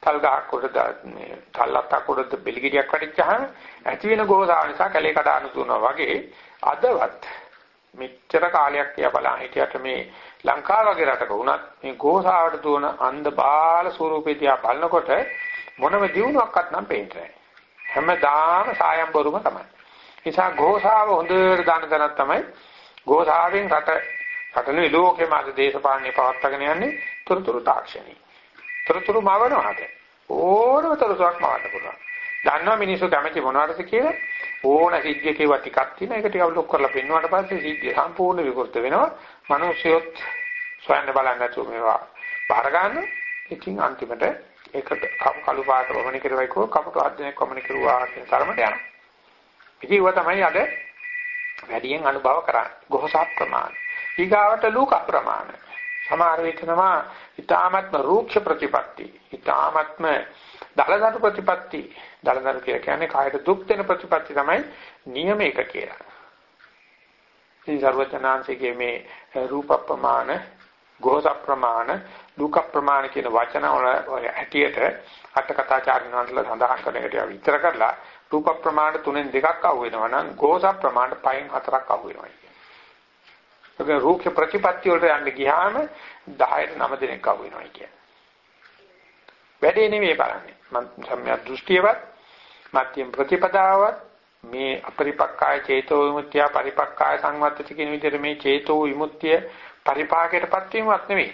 තල් ගහක් උඩ මේ තල්ලත්තක් උඩ බෙලිගිරියක් වටිච්චහම ඇති වෙන ගෝසාව නිසා කැලේ කඩාන තුනවා වගේ අදවත් මෙච්චර කාලයක් කියා බලන්න හිටියට මේ ලංකාව වගේ රටක වුණත් මේ ගෝසාවට දුවන අන්ධ බාල ස්වරූපේ දිහා බලනකොට මොනම දියුණුවක්වත් නම් පේන්නේ නැහැ. හැමදාම සායම් බොරුම තමයි. නිසා ගෝසාව හොඳට දාන දනක් තමයි ගෝසාවෙන් රට රටනේ ලෝකෙම අද දේශපාලනේ පවත්වාගෙන යන්නේ තොරතුරු තාක්ෂණي තොරතුරු මවනවාද ඕනම තොරතුරක් මවන්න පුළුවන්. දන්නවා මිනිස්සු කැමති මොනවටද කියලා ඕන සිද්ධිය කියවා ටිකක් තියෙන එක ටිකක් ලොක් කරලා පෙන්වුවාට පස්සේ සිද්ධිය සම්පූර්ණ විකෘත වෙනවා. මිනිස්සුයොත් සොයන්න බලන්න නැතුව මේවා බාර ගන්න. ඉතින් අන්තිමට ඒකට කළු පාට වමන කෙරුවයි කෝ කපුට අධ්‍යයනයක් වමන කෙරුවා කියන තරමට යනවා. ඉතින් ඒවා තමයි අද වැඩියෙන් අනුභව කරන්නේ. ගොහසත් ප්‍රමාණ. ඊගාවට ලෝක ප්‍රමාණ. සමහර විටනවා ඊ타මත්ම රූක්ෂ ප්‍රතිපatti ඊ타මත්ම දලදරු ප්‍රතිපatti දලදරු කියලා කියන්නේ කායට දුක් දෙන ප්‍රතිපatti තමයි නියම එක කියලා. ඉතින් සර්වචනාංශයේ මේ රූප ප්‍රමාණ, ගෝස ප්‍රමාණ, දුක ප්‍රමාණ කියන වචන වල හැටියට අට කතාචාර්යන් වහන්සේලා සඳහන් කරන එකට විතර කරලා රූප ප්‍රමාණ තුනෙන් දෙකක් අහු වෙනවා නම් ගෝස ප්‍රමාණ පහෙන් හතරක් අහු වෙනවා. ඒක රූක්ෂ ප්‍රතිපත්ති වලට යන්න ගියාම 10ට 9 දෙනෙක් අහු වෙනවා කියන්නේ. වැඩේ නෙමෙයි බලන්නේ. මම සම්‍යක් දෘෂ්ටියවත් මධ්‍යම ප්‍රතිපදාවත් මේ අපරිපක්කාය චේතෝ විමුක්තිය පරිපක්කාය සංවත්තති කියන විදිහට මේ චේතෝ විමුක්තිය පරිපාකයටපත් වීමක් නෙවෙයි.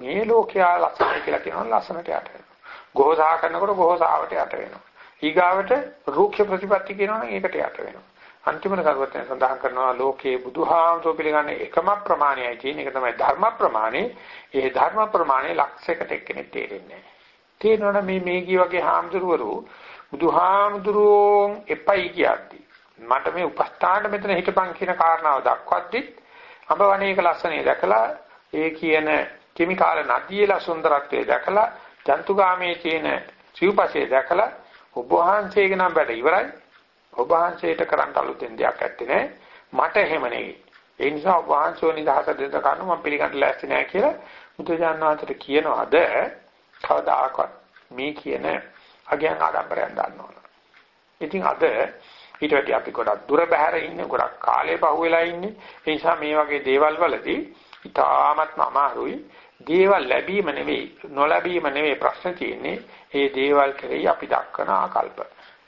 මේ ලෝකයා ලස්සනයි කියලා කියනවා ලස්සනට යට වෙනවා. ගෝසා කරනකොට ගෝසාවට යට වෙනවා. ඊගාවට රූක්ෂ ප්‍රතිපත්ති කියනවනම් ඒකට යට වෙනවා. අන්තිමට සර්වඥයන් සඳහන් කරනවා ලෝකයේ බුදුහාමසෝ පිළිගන්නේ එකම ප්‍රමාණයයි තියෙන එක තමයි ධර්ම ප්‍රමාණය. ඒ ධර්ම ප්‍රමාණය ලක්ෂයකට එක්කෙනෙක් තේරෙන්නේ නැහැ. තේරෙනවනේ මේ මේකී වගේ හාමුදුරුවරු බුදුහාමුදුරුවෝන් එපයි කියද්දි මට මේ උපස්ථාන මෙතන හිටපන් කියන කාරණාව දක්වද්දිත් අඹ වනයේක ලස්සනේ දැකලා ඒ කියන කිමිකාල නදියේ සුන්දරත්වයේ දැකලා ජන්තුගාමේ තියෙන සිව්පසේ දැකලා ඔබ වහන්සේගේ නම් වැඩ ඉවරයි ඔබ වහන්සේට කරන්න අලුතෙන් දෙයක් ඇත්තේ නැහැ. මට එහෙම නෙවෙයි. ඒ නිසා ඔබ වහන්සේ නිදහස දෙන්න ගන්න මම පිළිගන්න ලෑස්ති නැහැ කියලා මුතුජාන් වහන්සේට කියනවාද කවදාකවත් මේ කියන අගයන් ආඩම්බරයන් දන්නවනේ. ඉතින් අද ඊට වැඩි අපි ගොඩක් දුර බැහැර ඉන්නේ ගොඩක් කාලේ පහුවෙලා ඉන්නේ. ඒ නිසා මේ වගේ දේවල් වලදී ඉතාමත්ම අමාරුයි. දේවල් ලැබීම නෙවෙයි නොලැබීම නෙවෙයි ප්‍රශ්න තියෙන්නේ. ඒ දේවල් කෙරෙහි අපි දක්වන ආකල්ප.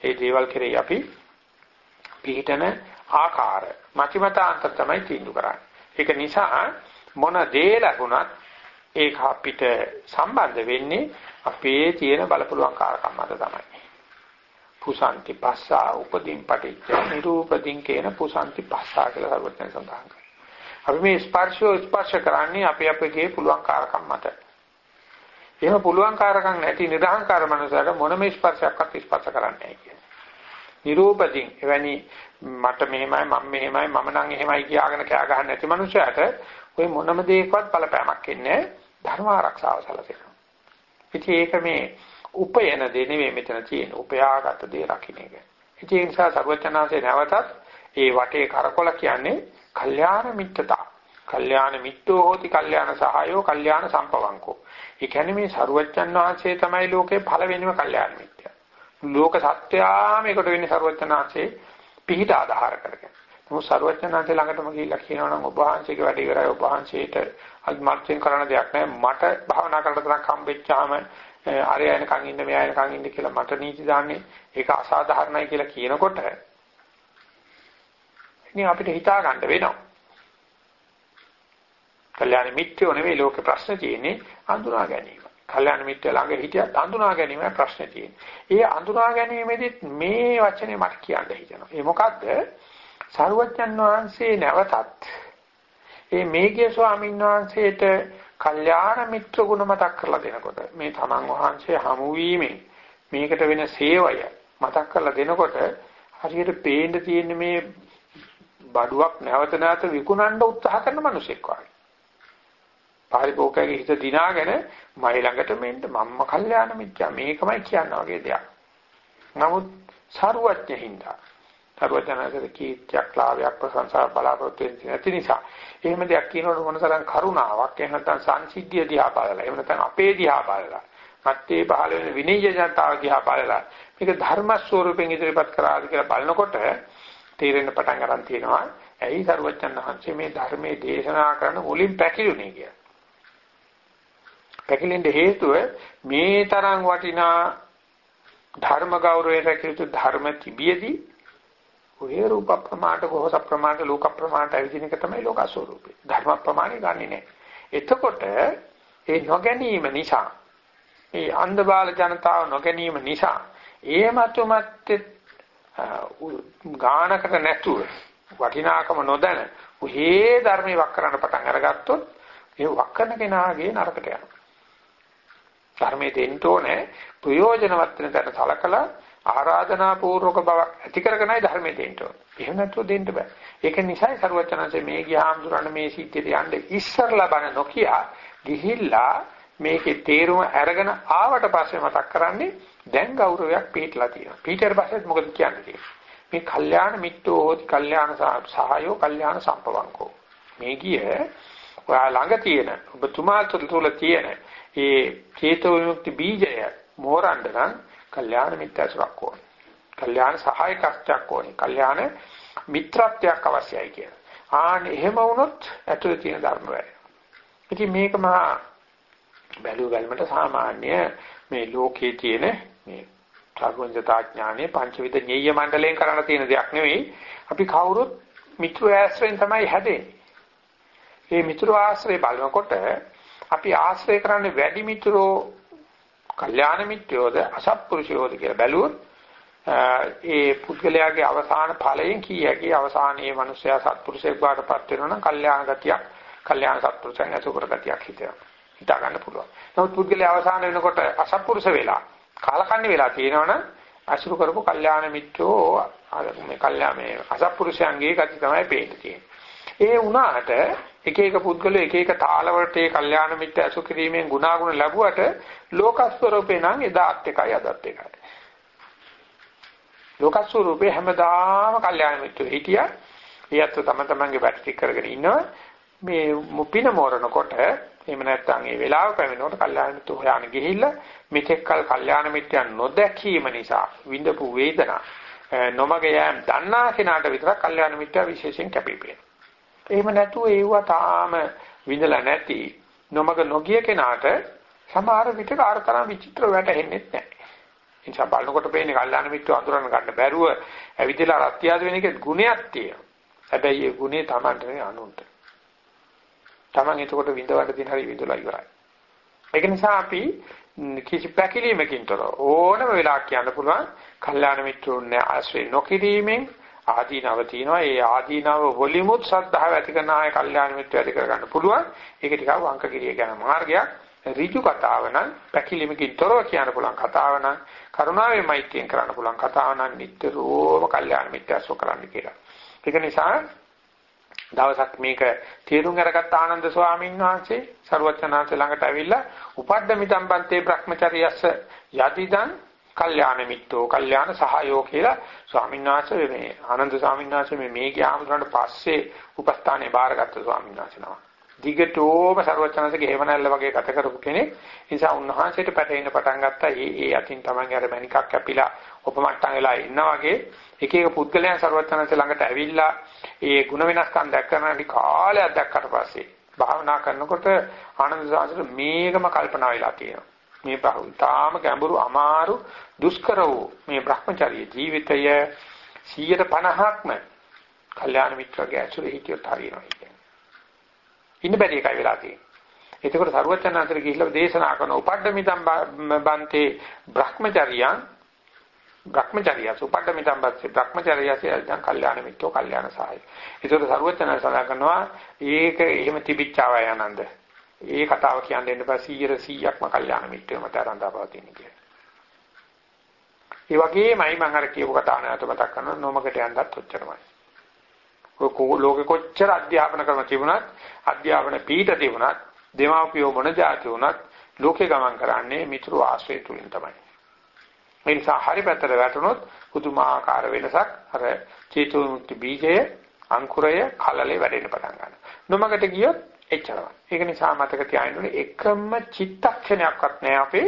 ඒ දේවල් කෙරෙහි අපි පිහිටන ආකාර මතිමතාන්ත තමයි තීන්දුව කරන්නේ. ඒක නිසා මොන දේ ලැබුණත් ඒක අපිට සම්බන්ධ වෙන්නේ අපේ තියෙන බලපුලුවන් කාරකම් මත තමයි. පුසන්ති පස්සා උපදීන් පටිච්ච නිරූපදීන් කියන පුසන්ති පස්සා කියලා සර්වඥයන් සඳහන් කරනවා. අපි මේ ස්පර්ශය ස්පර්ශ කරන්නේ අපි අපගේ පුළුවන් කාරකම් මත. එහෙම පුළුවන් කාරකම් නැති නිර්හංකාර මනසට මොනම ස්පර්ශයක්වත් ස්පර්ශ කරන්නේ නැහැ කියන්නේ. නිරූපදීන් එවැනි මට මෙහෙමයි මම මෙහෙමයි මම නම් එහෙමයි කියාගෙන කෑ ගහන්න නැති මනුස්සයට ওই මොනම දෙයකවත් බලපෑමක් ඉන්නේ ධර්ම ආරක්ෂාව සැලසෙනවා. ඉතින් ඒක මේ උපයන දේ නෙමෙයි මෙතන තියෙන උපයාගත දේ රකින්න එක. ඉතින් ඒ නිසා සර්වචනාසේ නැවතත් ඒ වටේ කරකොල කියන්නේ කල්යාණ මිත්‍රතා. කල්යාණ මිත්‍රෝ හෝති කල්යාණ සහායෝ කල්යාණ සම්පවංකෝ. ඒ කියන්නේ මේ සරුවච්චන් වහන්සේ තමයි ලෝකේ පළවෙනිම කල්යාණ මිත්‍යා. ලෝක සත්‍යාම එකට වෙන්නේ සරුවච්චන්හන්සේ පිහිට ආධාර කරගෙන. නමුත් සරුවච්චන්හන්සේ ළඟටම ගිහිල්ලා කියනවා නම් ඔබ වහන්සේගේ වැඩ ඉවරයි ඔබ වහන්සේට අත්මත්යෙන් කරන්න දෙයක් නැහැ. මට භාවනා කරන්න තරක් හම්බෙච්චාම අරය එනකන් ඉන්න මෙයා එනකන් ඉන්න කියලා මට නීති දාන්නේ ඒක අසාධාරණයි කියලා කියනකොට ඉතින් අපිට හිතා ගන්න වෙනවා. කල්යාණ මිත්‍යෝ නෙවෙයි ලෝක ප්‍රශ්න තියෙන්නේ අඳුනා ගැනීම. කල්යාණ මිත්‍ය ළඟ හිටියත් අඳුනා ගැනීමයි ප්‍රශ්නේ තියෙන්නේ. ඒ අඳුනා ගැනීමෙදිත් මේ වචනේ මට කියන්න හිතෙනවා. ඒ මොකද්ද? සරුවච්චන් වහන්සේ නැවතත් ඒ මේකේ ස්වාමීන් වහන්සේට කල්යාණ මිත්‍ර ගුණ මතක් කරලා දෙනකොට මේ තමන් වහන්සේ හමු වීමෙන් මේකට වෙන සේවය මතක් කරලා දෙනකොට හරියට පේන්න තියෙන මේ බඩුවක් නැවත නැවත විකුණන්න උත්සාහ කරන මිනිසෙක් වගේ. පාරිභෝගකගේ හිත දිනාගෙන මයි ළඟට මෙන්න මම්ම කල්යාණ මිත්‍යා මේකමයි කියන්න වගේ දෙයක්. නමුත් සරුවඥ හින්දා සරුවඥාගේ කීර්තියක් ලාභයක් ප්‍රශංසා බලාපොරොත්තු වෙන නැති නිසා එහෙම දෙයක් කියනකොට මොනතරම් කරුණාවක් එහෙම නැත්නම් සංසිද්ධිය දිහා බලලා එහෙම නැත්නම් අපේ දිහා බලලා මත්තේ පහළ වෙන විනීය ජනතාව දිහා බලලා මේක ධර්ම ස්වරූපෙන් ඉදිරිපත් කරාද කියලා බලනකොට තේරෙන්න පටන් ගන්න තියෙනවා. ඇයි සරුවච්චන් වහන්සේ මේ ධර්මයේ දේශනා කරන මුලින් පැකිලුනේ කියලා. පැකිලෙන්න හේතුව මේ තරම් වටිනා ධර්ම ගෞරවයට කිව්තු ධර්ම තිබියදී ඔය රූප ප්‍රමාණයට කොහොස ප්‍රමාණයට ලෝක ප්‍රමාණයට ඇවිදින එක තමයි ලෝක ස්වરૂපේ. ධර්ම ප්‍රමාණය ගන්නෙ නෑ. එතකොට ඒ නොගැනීම නිසා ඒ අන්ධබාල ජනතාව නොගැනීම නිසා ඒ මතුමත් ගානකට නැතුව වටිනාකම නොදැන උහේ ධර්මේ වක් කරන්න පටන් අරගත්තොත් ඒ වක්කන කෙනාගේ නරකට යනවා. ධර්මයේ දෙන්න ඕනේ ප්‍රයෝජනවත් වෙන තැන සලකලා ආරාධනා පූර්වක බවක් ඇති කරගෙනයි ධර්මයේ දෙන්න ඕනේ. එහෙම නැතුව දෙන්න බෑ. ඒක නිසායි සරුවචනanse මේ ගියාම් දුරන්න මේ සිද්ධියට යන්න ඉස්සරලා බන නොකිය ගිහිල්ලා මේකේ තේරුම අරගෙන ආවට පස්සේ මතක් කරන්නේ දැන් ගෞරවයක් පිටලා තියෙනවා. පීටර් පස්සෙත් මොකද කියන්නේ? මේ කල්යාණ මිත්‍රෝ හෝති කල්යාණ සහායෝ කල්යාණ සම්පවංකෝ. මේ ගිය ඔයා ළඟ තියෙන ඔබතුමා තුළ තියෙන ඒ චේතෝ විමුක්ති බීජය මෝරන්න නම් කල්යාණ මිත්‍යාසුරක් ඕනේ. කල්යාණ සහායකත්වයක් ඕනේ. කල්යාණ මිත්‍රත්වයක් අවශ්‍යයි කියලා. ආන් එහෙම වුණොත් ඇතුලේ තියෙන ධර්ම වැඩ. ඉතින් මේක මහා බැලුව බැලමට සාමාන්‍ය මේ ලෝකයේ තියෙන මේ සර්වඥතා ඥානෙ පංචවිද ඤෙය්‍ය මණ්ඩලයෙන් කරන්න තියෙන දෙයක් නෙවෙයි. අපි කවුරුත් මිත්‍ර ආශ්‍රයෙන් තමයි හැදෙන්නේ. මේ මිත්‍ර ආශ්‍රය බලනකොට අපි ආශ්‍රය කරන්නේ වැඩි මිත්‍රෝ කල්යාණ මිත්‍රයෝද අසත්පුරුෂයෝද කියලා බැලුවොත් ඒ පුද්ගලයාගේ අවසාන ඵලයෙන් කීයකී අවසානයේ මිනිසයා සත්පුරුෂයෙක් බාටපත් වෙනවා නම් කල්යාණ ගතියක් කල්යාණ සත්පුරුෂයන් අසුකර ගතියක් හිතෙනවා. හිතා ගන්න පුළුවන්. නමුත් පුද්ගලයා අවසාන වෙනකොට අසත්පුරුෂ වෙලා කාලකන්ණි වෙලා තියෙනවනම් අසුරු කරපු කල්යාණ මිත්‍රෝ මේ කල්යාණ මේ අසත්පුරුෂයන්ගේ ගති තමයි පේන්න තියෙන්නේ. ඒ වුණාට එක එක පුද්ගලෝ එක එක තාලවලට ඒ කල්යාණ මිත්‍ය අසු කිරීමෙන් ගුණාගුණ ලැබුවට ලෝකස්වරූපේ නම් එදාත් එකයි අදත් එකයි. ලෝකස්වරූපේ හැමදාම කල්යාණ මිත්‍යෝ හිටියා. ඊයත් තම තමන්ගේ වැටි කරගෙන ඉන්නවා. මේ මුපින මෝරනකොට එහෙම නැත්නම් ඒ වෙලාව පැමිණෙනකොට කල්යාණ මිත්‍ය හොයාගෙන ගිහිල්ලා මෙතෙක්කල් කල්යාණ මිත්‍යන් නොදැකීම නිසා විඳපු වේදනා නොමග යෑම දන්නා කෙනාට විතරක් කල්යාණ මිත්‍ය විශේෂයෙන් කැපිපෙනවා. එහෙම නැතුව ඒව තාම විඳලා නැති නොමග නොගිය කෙනාට සමහර විටක අරතරම් විචිත්‍ර වැටෙන්නේ නැහැ. ඒ නිසා බලනකොට පේන්නේ කල්යාණ මිත්‍ර අඳුරන ගන්න බැරුව ඇවිදලා රත්යාද වෙන එකේ ගුණයක් තියෙනවා. හැබැයි ඒ ගුණේ Tamanට නෙවෙයි අනුන්ට. Taman එතකොට විඳවන්න දින හරි විඳලා ඉවරයි. ඒක නිසා අපි කිසි පැකිලීමකින් තොර ඕනම වෙලාවක කියන්න පුළුවන් කල්යාණ මිත්‍රුන් ආශ්‍රය නොකිරීමෙන් ආදීනව තියෙනවා. ඒ ආදීනව වොලිමුත් සද්ධාව ඇති කරන ආය කල්යාණ මිත්‍ර ඇති කර ගන්න පුළුවන්. ඒක ටිකක් වංකගිරිය ගැන මාර්ගයක්. ඍජු කතාව නම් පැකිලීමකින් තොරව කියන්න පුළුවන් කතාව නම් කරුණාවෙන් මෛත්‍රියෙන් කරන්න පුළුවන් කතාව නම් නිට්ටරෝම කල්යාණ මිත්‍යාසෝ කරන්න කියලා. ඒක නිසා දවසක් මේක තේරුම් අරගත්ත ආනන්ද ස්වාමීන් වහන්සේ සරුවචනාංශ ළඟට ඇවිල්ලා උපද්දමිතම් බන්තේ Brahmacharyaස්ස යදිදං කල්යාණ මිත්‍රෝ කල්යාණ සහායෝ කියලා ස්වාමීන් වහන්සේ මේ ආනන්ද ස්වාමීන් වහන්සේ මේ මේ ගියාමුදුරන්ට පස්සේ උපස්ථානේ බාරගත්ත ස්වාමීන් වහන්සේ නම. දිගටෝම සර්වචනසගේ හේවණල්ල වගේ ගත කරපු කෙනෙක්. ඒ නිසා උන්වහන්සේට පැටෙන්න පටන් ගත්තා. ඒ ඒ අතින් තමයි අර මණිකක් කැපිලා උපමට්ටම් වෙලා ඉන්නා වගේ එක එක පුද්ගලයන් සර්වචනස ළඟට ඇවිල්ලා ඒ ಗುಣ වෙනස්කම් දැක්කනාට කාලයක් දැක්කට පස්සේ භාවනා කරනකොට ආනන්ද සාසර මේකම කල්පනා වෙලා තියෙනවා. මේ බහුතාම ගැඹුරු අමාරු දුෂ්කර වූ මේ Brahmacharya ජීවිතය 150ක්ම කල්යාණ මිත්‍රගේ ඇසුරේ හිටියොත් හරියනවා කියන්නේ. ඉන්න බැරි එකයි වෙලා තියෙන්නේ. එතකොට සරුවචනාන්තර ගිහිල්ලා දේශනා කරන උපඩ්ඩමිතම් බන්තේ Brahmacharyan Brahmacharya උපඩ්ඩමිතම් බන්තේ Brahmacharya දැන් කල්යාණ මිත්‍රෝ කල්යාණ සහාය. ඒතකොට සරුවචනාන්තර සඳහන් කරනවා ඒක එහෙම තිබිච්චාවය ආනන්ද. ඒ කතාව කියන්න දෙන්න බෑ 100%ක්ම කල්යාණ මිත්‍රයෝ මත ආරම්භ පවතින කියලා. ඒ වගේමයි මම අර කියපු කතාව නැවත මතක් කරනවා නොමකට යන්නත් ඔච්චරමයි. ඔය ලෝකෙ කොච්චර අධ්‍යාපන ක්‍රම තිබුණත් අධ්‍යාපන පීඨ තිබුණත් දෙමාපියෝ මොන જાති වුණත් ලෝකේ ගමන් කරන්නේ මිත්‍ර ආශ්‍රය තුලින් තමයි. ඒ නිසා හරි පැත්තට වැටුනොත් පුදුමාකාර වෙනසක් අර චේතුමුක්ති බීජය අංකුරය කලලේ වැඩෙන්න පටන් ගන්නවා. නොමකට ගියොත් එච්චරයි. ඒක නිසා මතක තියාගන්න ඕනේ එකම චිත්තක්ෂණයක්වත් නෑ අපේ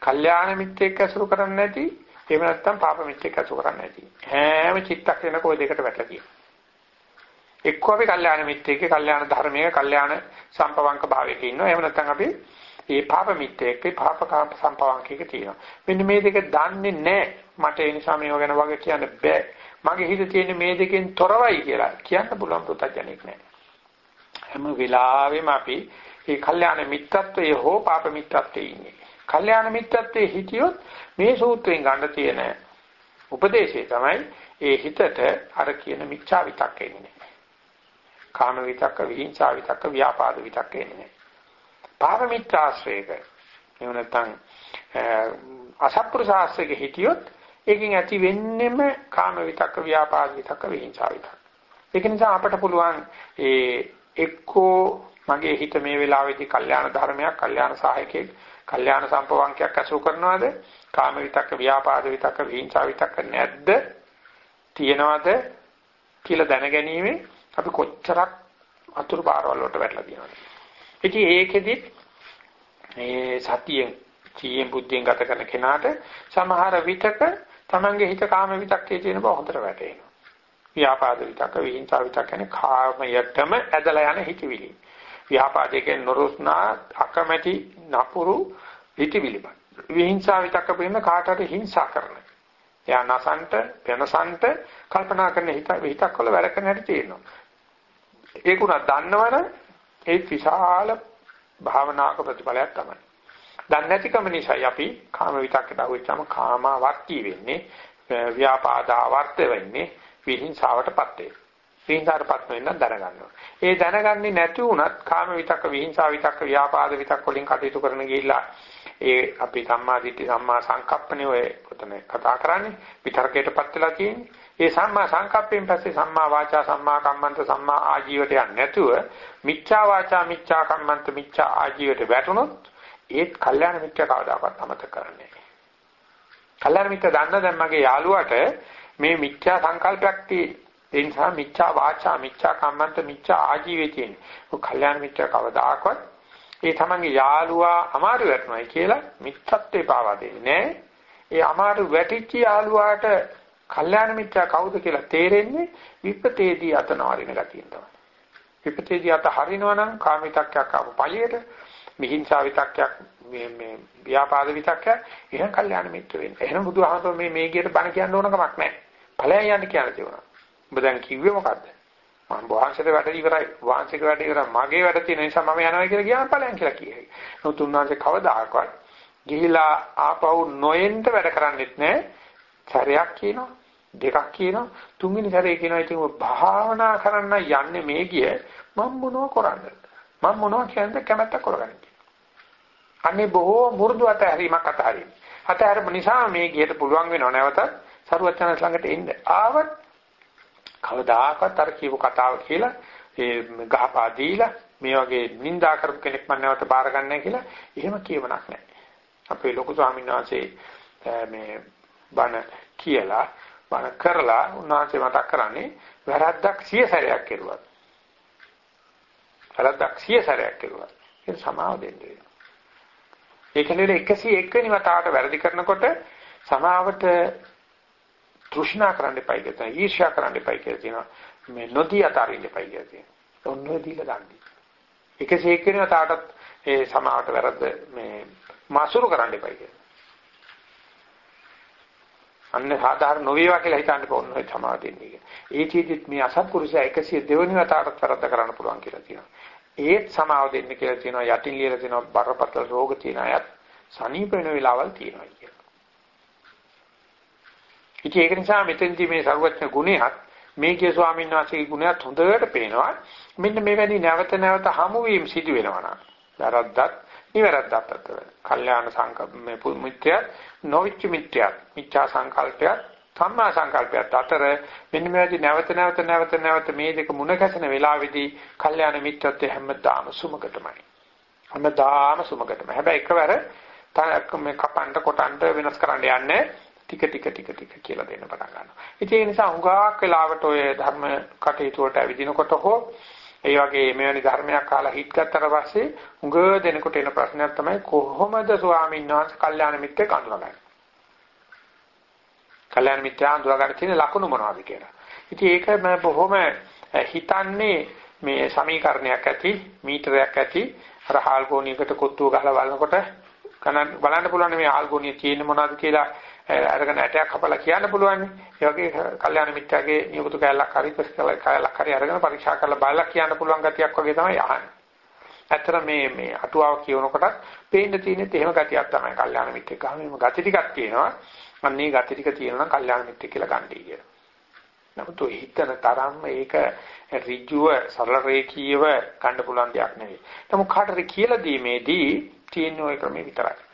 කල්යාණ මිත්‍රෙක් ඇසුරු කරන්නේ නැති එහෙම නැත්නම් පාප මිත්‍රෙක් ඇසුරු කරන්නේ නැති. හැම චිත්තක්ෂණයක ওই දෙකට වැටලා තියෙනවා. එක්ක අපි කල්යාණ මිත්‍රෙක්ගේ කල්යාණ ධර්මයේ කල්යාණ සම්පවංක භාවයක ඉන්නවා. එහෙම නැත්නම් අපි ඒ පාප මිත්‍රෙක්ගේ පාප කාප සම්පවංකයක තියෙනවා. මෙන්න මේ දෙක දන්නේ නැහැ. මට ඒ නිසා මේව ගැන වගේ කියන්න බෑ. මගේ හිතේ තියෙන මේ දෙකෙන් තොරවයි කියලා කියන්න පුළුවන් පුතඥෙක් නැහැ. හැම වෙලාවෙම අපි මේ කල්යාණ මිත්‍රත්වයේ හෝ පාප මිත්‍රත්වයේ ඉන්නේ. කල්යාණ මිත්‍රත්වයේ හිටියොත් මේ සූත්‍රයෙන් ගන්න තියෙන උපදේශය තමයි ඒ හිතට අර කියන මිච්ඡා විතක් එන්නේ. කාම විතක්ක, විහිංසා විතක්ක, ව්‍යාපාද විතක්ක එන්නේ. පාප මිත්‍රාශ්‍රයක එහෙම නැත්නම් අසප්පුරුසාශ්‍රයක හිටියොත් ඒකෙන් ඇති වෙන්නෙම කාම විතක්ක, ව්‍යාපාද විතක්ක, විහිංසා විතක්ක. ඒක නිසා අපට පුළුවන් ඒ එක්කෝ මගේ හිත මේ වෙලාවේදී කල්යාණ ධර්මයක්, කල්යාණ සහායකයෙක්, කල්යාණ සම්පවංකයක් අසු කරනවාද? කාම විතක්ක, ව්‍යාපාද විතක්ක, විහිංසා විතක්ක නැද්ද? තියනවාද කියලා දැනගැනීමේ අපි කොච්චරක් අතුරු පාරවල් වලට වැටලා තියෙනවද? ඉතින් ඒකෙදි මේ සතියෙන් ජීයෙන් බුද්ධියෙන් ගත කරන කෙනාට සමහර විතක තමන්ගේ හිත කාම විතක්කේ තියෙන බව හොඳට වැටහෙනවා. ව්‍යාපාද විතක විහිංසා විතක කියන්නේ කාමයටම ඇදලා යන හිතවිලි. ව්‍යාපාදයේ කියන්නේ නොරොස්නා අකමැති නපුරු හිතවිලි. විහිංසා විතක පිළිම කාටට හිංසා කරන. එයා නසන්ට වෙනසන්ට කල්පනා කරන හිත හිතක් වල වැඩ කරන හැටි තියෙනවා. ඒක උනා දන්නවනම් ඒ විශාල භාවනාක ප්‍රතිඵලයක් තමයි. දන්නේ නැතිකම නිසායි අපි කාම විතක්කට අහුවෙච්චාම කාමාවර්ති වෙන්නේ ව්‍යාපාදාවර්ත වෙන්නේ විහිංසාවටපත් වේ. විහිංසාවටපත් වෙන්න දැනගන්නවා. ඒ දැනගන්නේ නැති වුණත් කාම විතක්ක විහිංසා විතක්ක ව්‍යාපාද විතක්ක වලින් කටයුතු කරන ගිහිල්ලා ඒ අපි සම්මා දිට්ඨි සම්මා සංකප්පනේ ඔය කොතන කතා කරන්නේ විතරකයටපත් වෙලා තියෙන්නේ. ඒ සම්මා සංකප්පයෙන් පස්සේ සම්මා වාචා සම්මා කම්මන්ත සම්මා ආජීවයට යන්නේ නැතුව මිච්ඡා වාචා මිච්ඡා කම්මන්ත මිච්ඡා ආජීවයට වැටුනොත් ඒත් කල්යාණ මිත්‍යා කවදාකවත් අමතක කරන්නේ නැහැ. කල්යාණ මිත්‍යා දන්න දැන් මගේ යාළුවට මේ මිත්‍යා සංකල්පයක් තියෙන. ඒ නිසා මිත්‍යා වාචා, මිත්‍යා කම්මන්ත, මිත්‍යා ආජීවයේ තියෙන. ඔය කල්යාණ මිත්‍යා කවදාකවත් ඒ තමන්ගේ යාළුවා අමාරු වැටුණයි කියලා මිත්‍යත්වේ පාවා දෙන්නේ නෑ. ඒ අමාරු වැටිච්ච යාළුවාට කල්යාණ මිත්‍යා කවුද කියලා තේරෙන්නේ විපතේදී අතනවරින ගතියෙන් තමයි. විපතේදී අත හරිනවා නම් කාමිතක්යක් ආපු පළියට මිහිංසා විතක්යක් මේ මේ ව්‍යාපාද විතක්යක් එහෙනම් කල්යාණ මිත්‍ර වෙන්න. එහෙනම් බුදුහාමෝ මේ මේ ගියට බණ කියන්න ඕන කමක් නැහැ. ඵලයන් යන්න කියලා තියුණා. ඔබ දැන් කිව්වේ මොකද්ද? මම වහන්සේට වැඩ ඉවරයි. වහන්සේගේ වැඩ ඉවරයි. මගේ වැඩ තියෙන නිසා මම යනවා කියලා කියන්න ඵලයන් කියලා කියයි. නමුත් උන්වහන්සේ කවදාකවත් ගිහිලා ආපහු නොයෙන්ට වැඩ කරන්නේත් නැහැ. සැරයක් කියනවා. දෙකක් කියනවා. තුන්වෙනි සැරේ කියනවා ඉතින් ඔය භාවනා කරන්න යන්නේ මේ ගිය මම මොනව කරන්නද? මම මොනව කියන්නේ කැමැත්ත කරගන්න. අනේ බොහෝ මුරුදු අතහැරීමක් අතහරින්න. අතහැරපු නිසා මේ ගියට පුළුවන් වෙනව නැවතත් සරුවචන ළඟට එන්න. ආවත් කවදාකවත් අර කියපු කතාව කියලා ඒ ගහපා දීලා මේ වගේ නිඳා කරපු කෙනෙක් මම නැවත බාර ගන්නෑ කියලා එහෙම කියවණක් නැහැ. අපේ ලොකු ස්වාමීන් වහන්සේ මේ බණ කියලා බණ කරලා උන්වහන්සේ මතක් කරන්නේ වැරද්දක් සිය සැරයක් කෙරුවා. වැරද්දක් සිය සැරයක් කෙරුවා. ඒක සමාව දෙන්න වෙනවා. ඒ කියන්නේ 101 වෙනි වතාවට වැරදි කරනකොට සමාවට තෘෂ්ණා කරන්න එපයි කියලා තියෙනවා. ඊර්ෂ්‍යා කරන්න එපයි කියලා තියෙනවා. මේ නොදී අතාරින්න එපයි කියලා තියෙනවා. ඔන්න දීලා ගන්න. 101 වෙනි වතාවටත් ඒ සමාවට වැරද්ද මේ මාසුරු කරන්න එපයි කියලා. අන්න සාධාරණ නොවේවා කියලා හිතන්න ඕන ඔය සමාව දෙන්නේ කියලා. ඒ චීතිත් මේ අසත්පුරුෂයා 102 වෙනි වතාවටත් වැරද්ද කරන්න පුළුවන් කියලා තියෙනවා. ඒත් සමාව දෙන්න කියලා තියෙනවා යටින් ලියලා තියෙනවා බරපතල රෝග තියෙන අයත් සනීප වෙන වෙලාවල් තියෙනවා කියලා. ඉතින් ඒක නිසා මෙතෙන්දී මේ සරුවත්න ගුණයත් මේකේ ස්වාමීන් වහන්සේගේ ගුණයත් හොඳට පේනවා. මෙන්න මෙවැනි නැවත නැවත හමු වීම සිදු වෙනවා නම්. වැරද්දක් නිවැරද්දක් අතර. කල්යාණ සංකල්ප මේ මිත්‍ය නොවිච්ච මිත්‍ය මිච්ඡා සංකල්පයක් සම්මා සංකල්පයත් අතර මෙන්න මේවාදී නැවත නැවත නැවත නැවත මේ දෙක මුණ ගැසෙන වෙලාවේදී කල්යාණ මිත්‍රත්වය හැමදාම සුමකටමයි. හැමදාම සුමකටම. හැබැයි එකවර මේ කපන්න කොටන්න වෙනස් කරන්න යන්නේ ටික ටික ටික ටික කියලා දෙන්න පටන් ගන්නවා. ඉතින් ඒ නිසා හුඟක් වෙලාවට ඔය ධර්ම කටයුතු වලට ඇවිදිනකොට හෝ ඒ වගේ මෙවැනි ධර්මයක් අහලා හිට ගත්තට පස්සේ හුඟ දෙනකොට එන ප්‍රශ්නයක් තමයි කොහොමද ස්වාමීන් වහන්සේ කල්යාණ මිත්‍රෙක් අඳුරගන්නේ? කල්යාණ මිත්‍යා අඳුරගන්න තියෙන ලකුණු මොනවද කියලා. ඉතින් ඒක මම බොහොම හිතන්නේ මේ සමීකරණයක් ඇති මීටරයක් ඇති රහල් ගෝණියකට කොත්තුව ගහලා බලනකොට බලන්න පුළුවන් මේ ආල්ගෝණිය තියෙන්නේ මොනවද කියලා අරගෙන ඇටයක් කපලා කියන්න පුළුවන්. ඒ වගේ කල්යාණ මිත්‍යාගේ නියුතු කැලක් හරි කැලක් හරි අරගෙන පරීක්ෂා කරලා බලලා කියන්න පුළුවන් ගතියක් වගේ තමයි අහන්නේ. ඇත්තට මේ මේ අටුවාව කියනකොට පේන්න තියෙන්නේ එහෙම ගතියක් තමයි කල්යාණ මිත්‍යෙක් ගාම එහෙම ගති ටිකක් තියෙනවා. අන්න මේ ගති ටික තියෙනවා නම් කල්යාණ මිත්‍යෙක් කියලා ගන්නයි කියලා. නමුත් ඔය හිතන තරම්ම ඒක ඍජුව සරල රේඛීයව ගන්න පුළුවන් දෙයක් නෙවෙයි. නමුත් කාටද කියලා දීමේදී තියෙන ওই ක්‍රමේ විතරයි.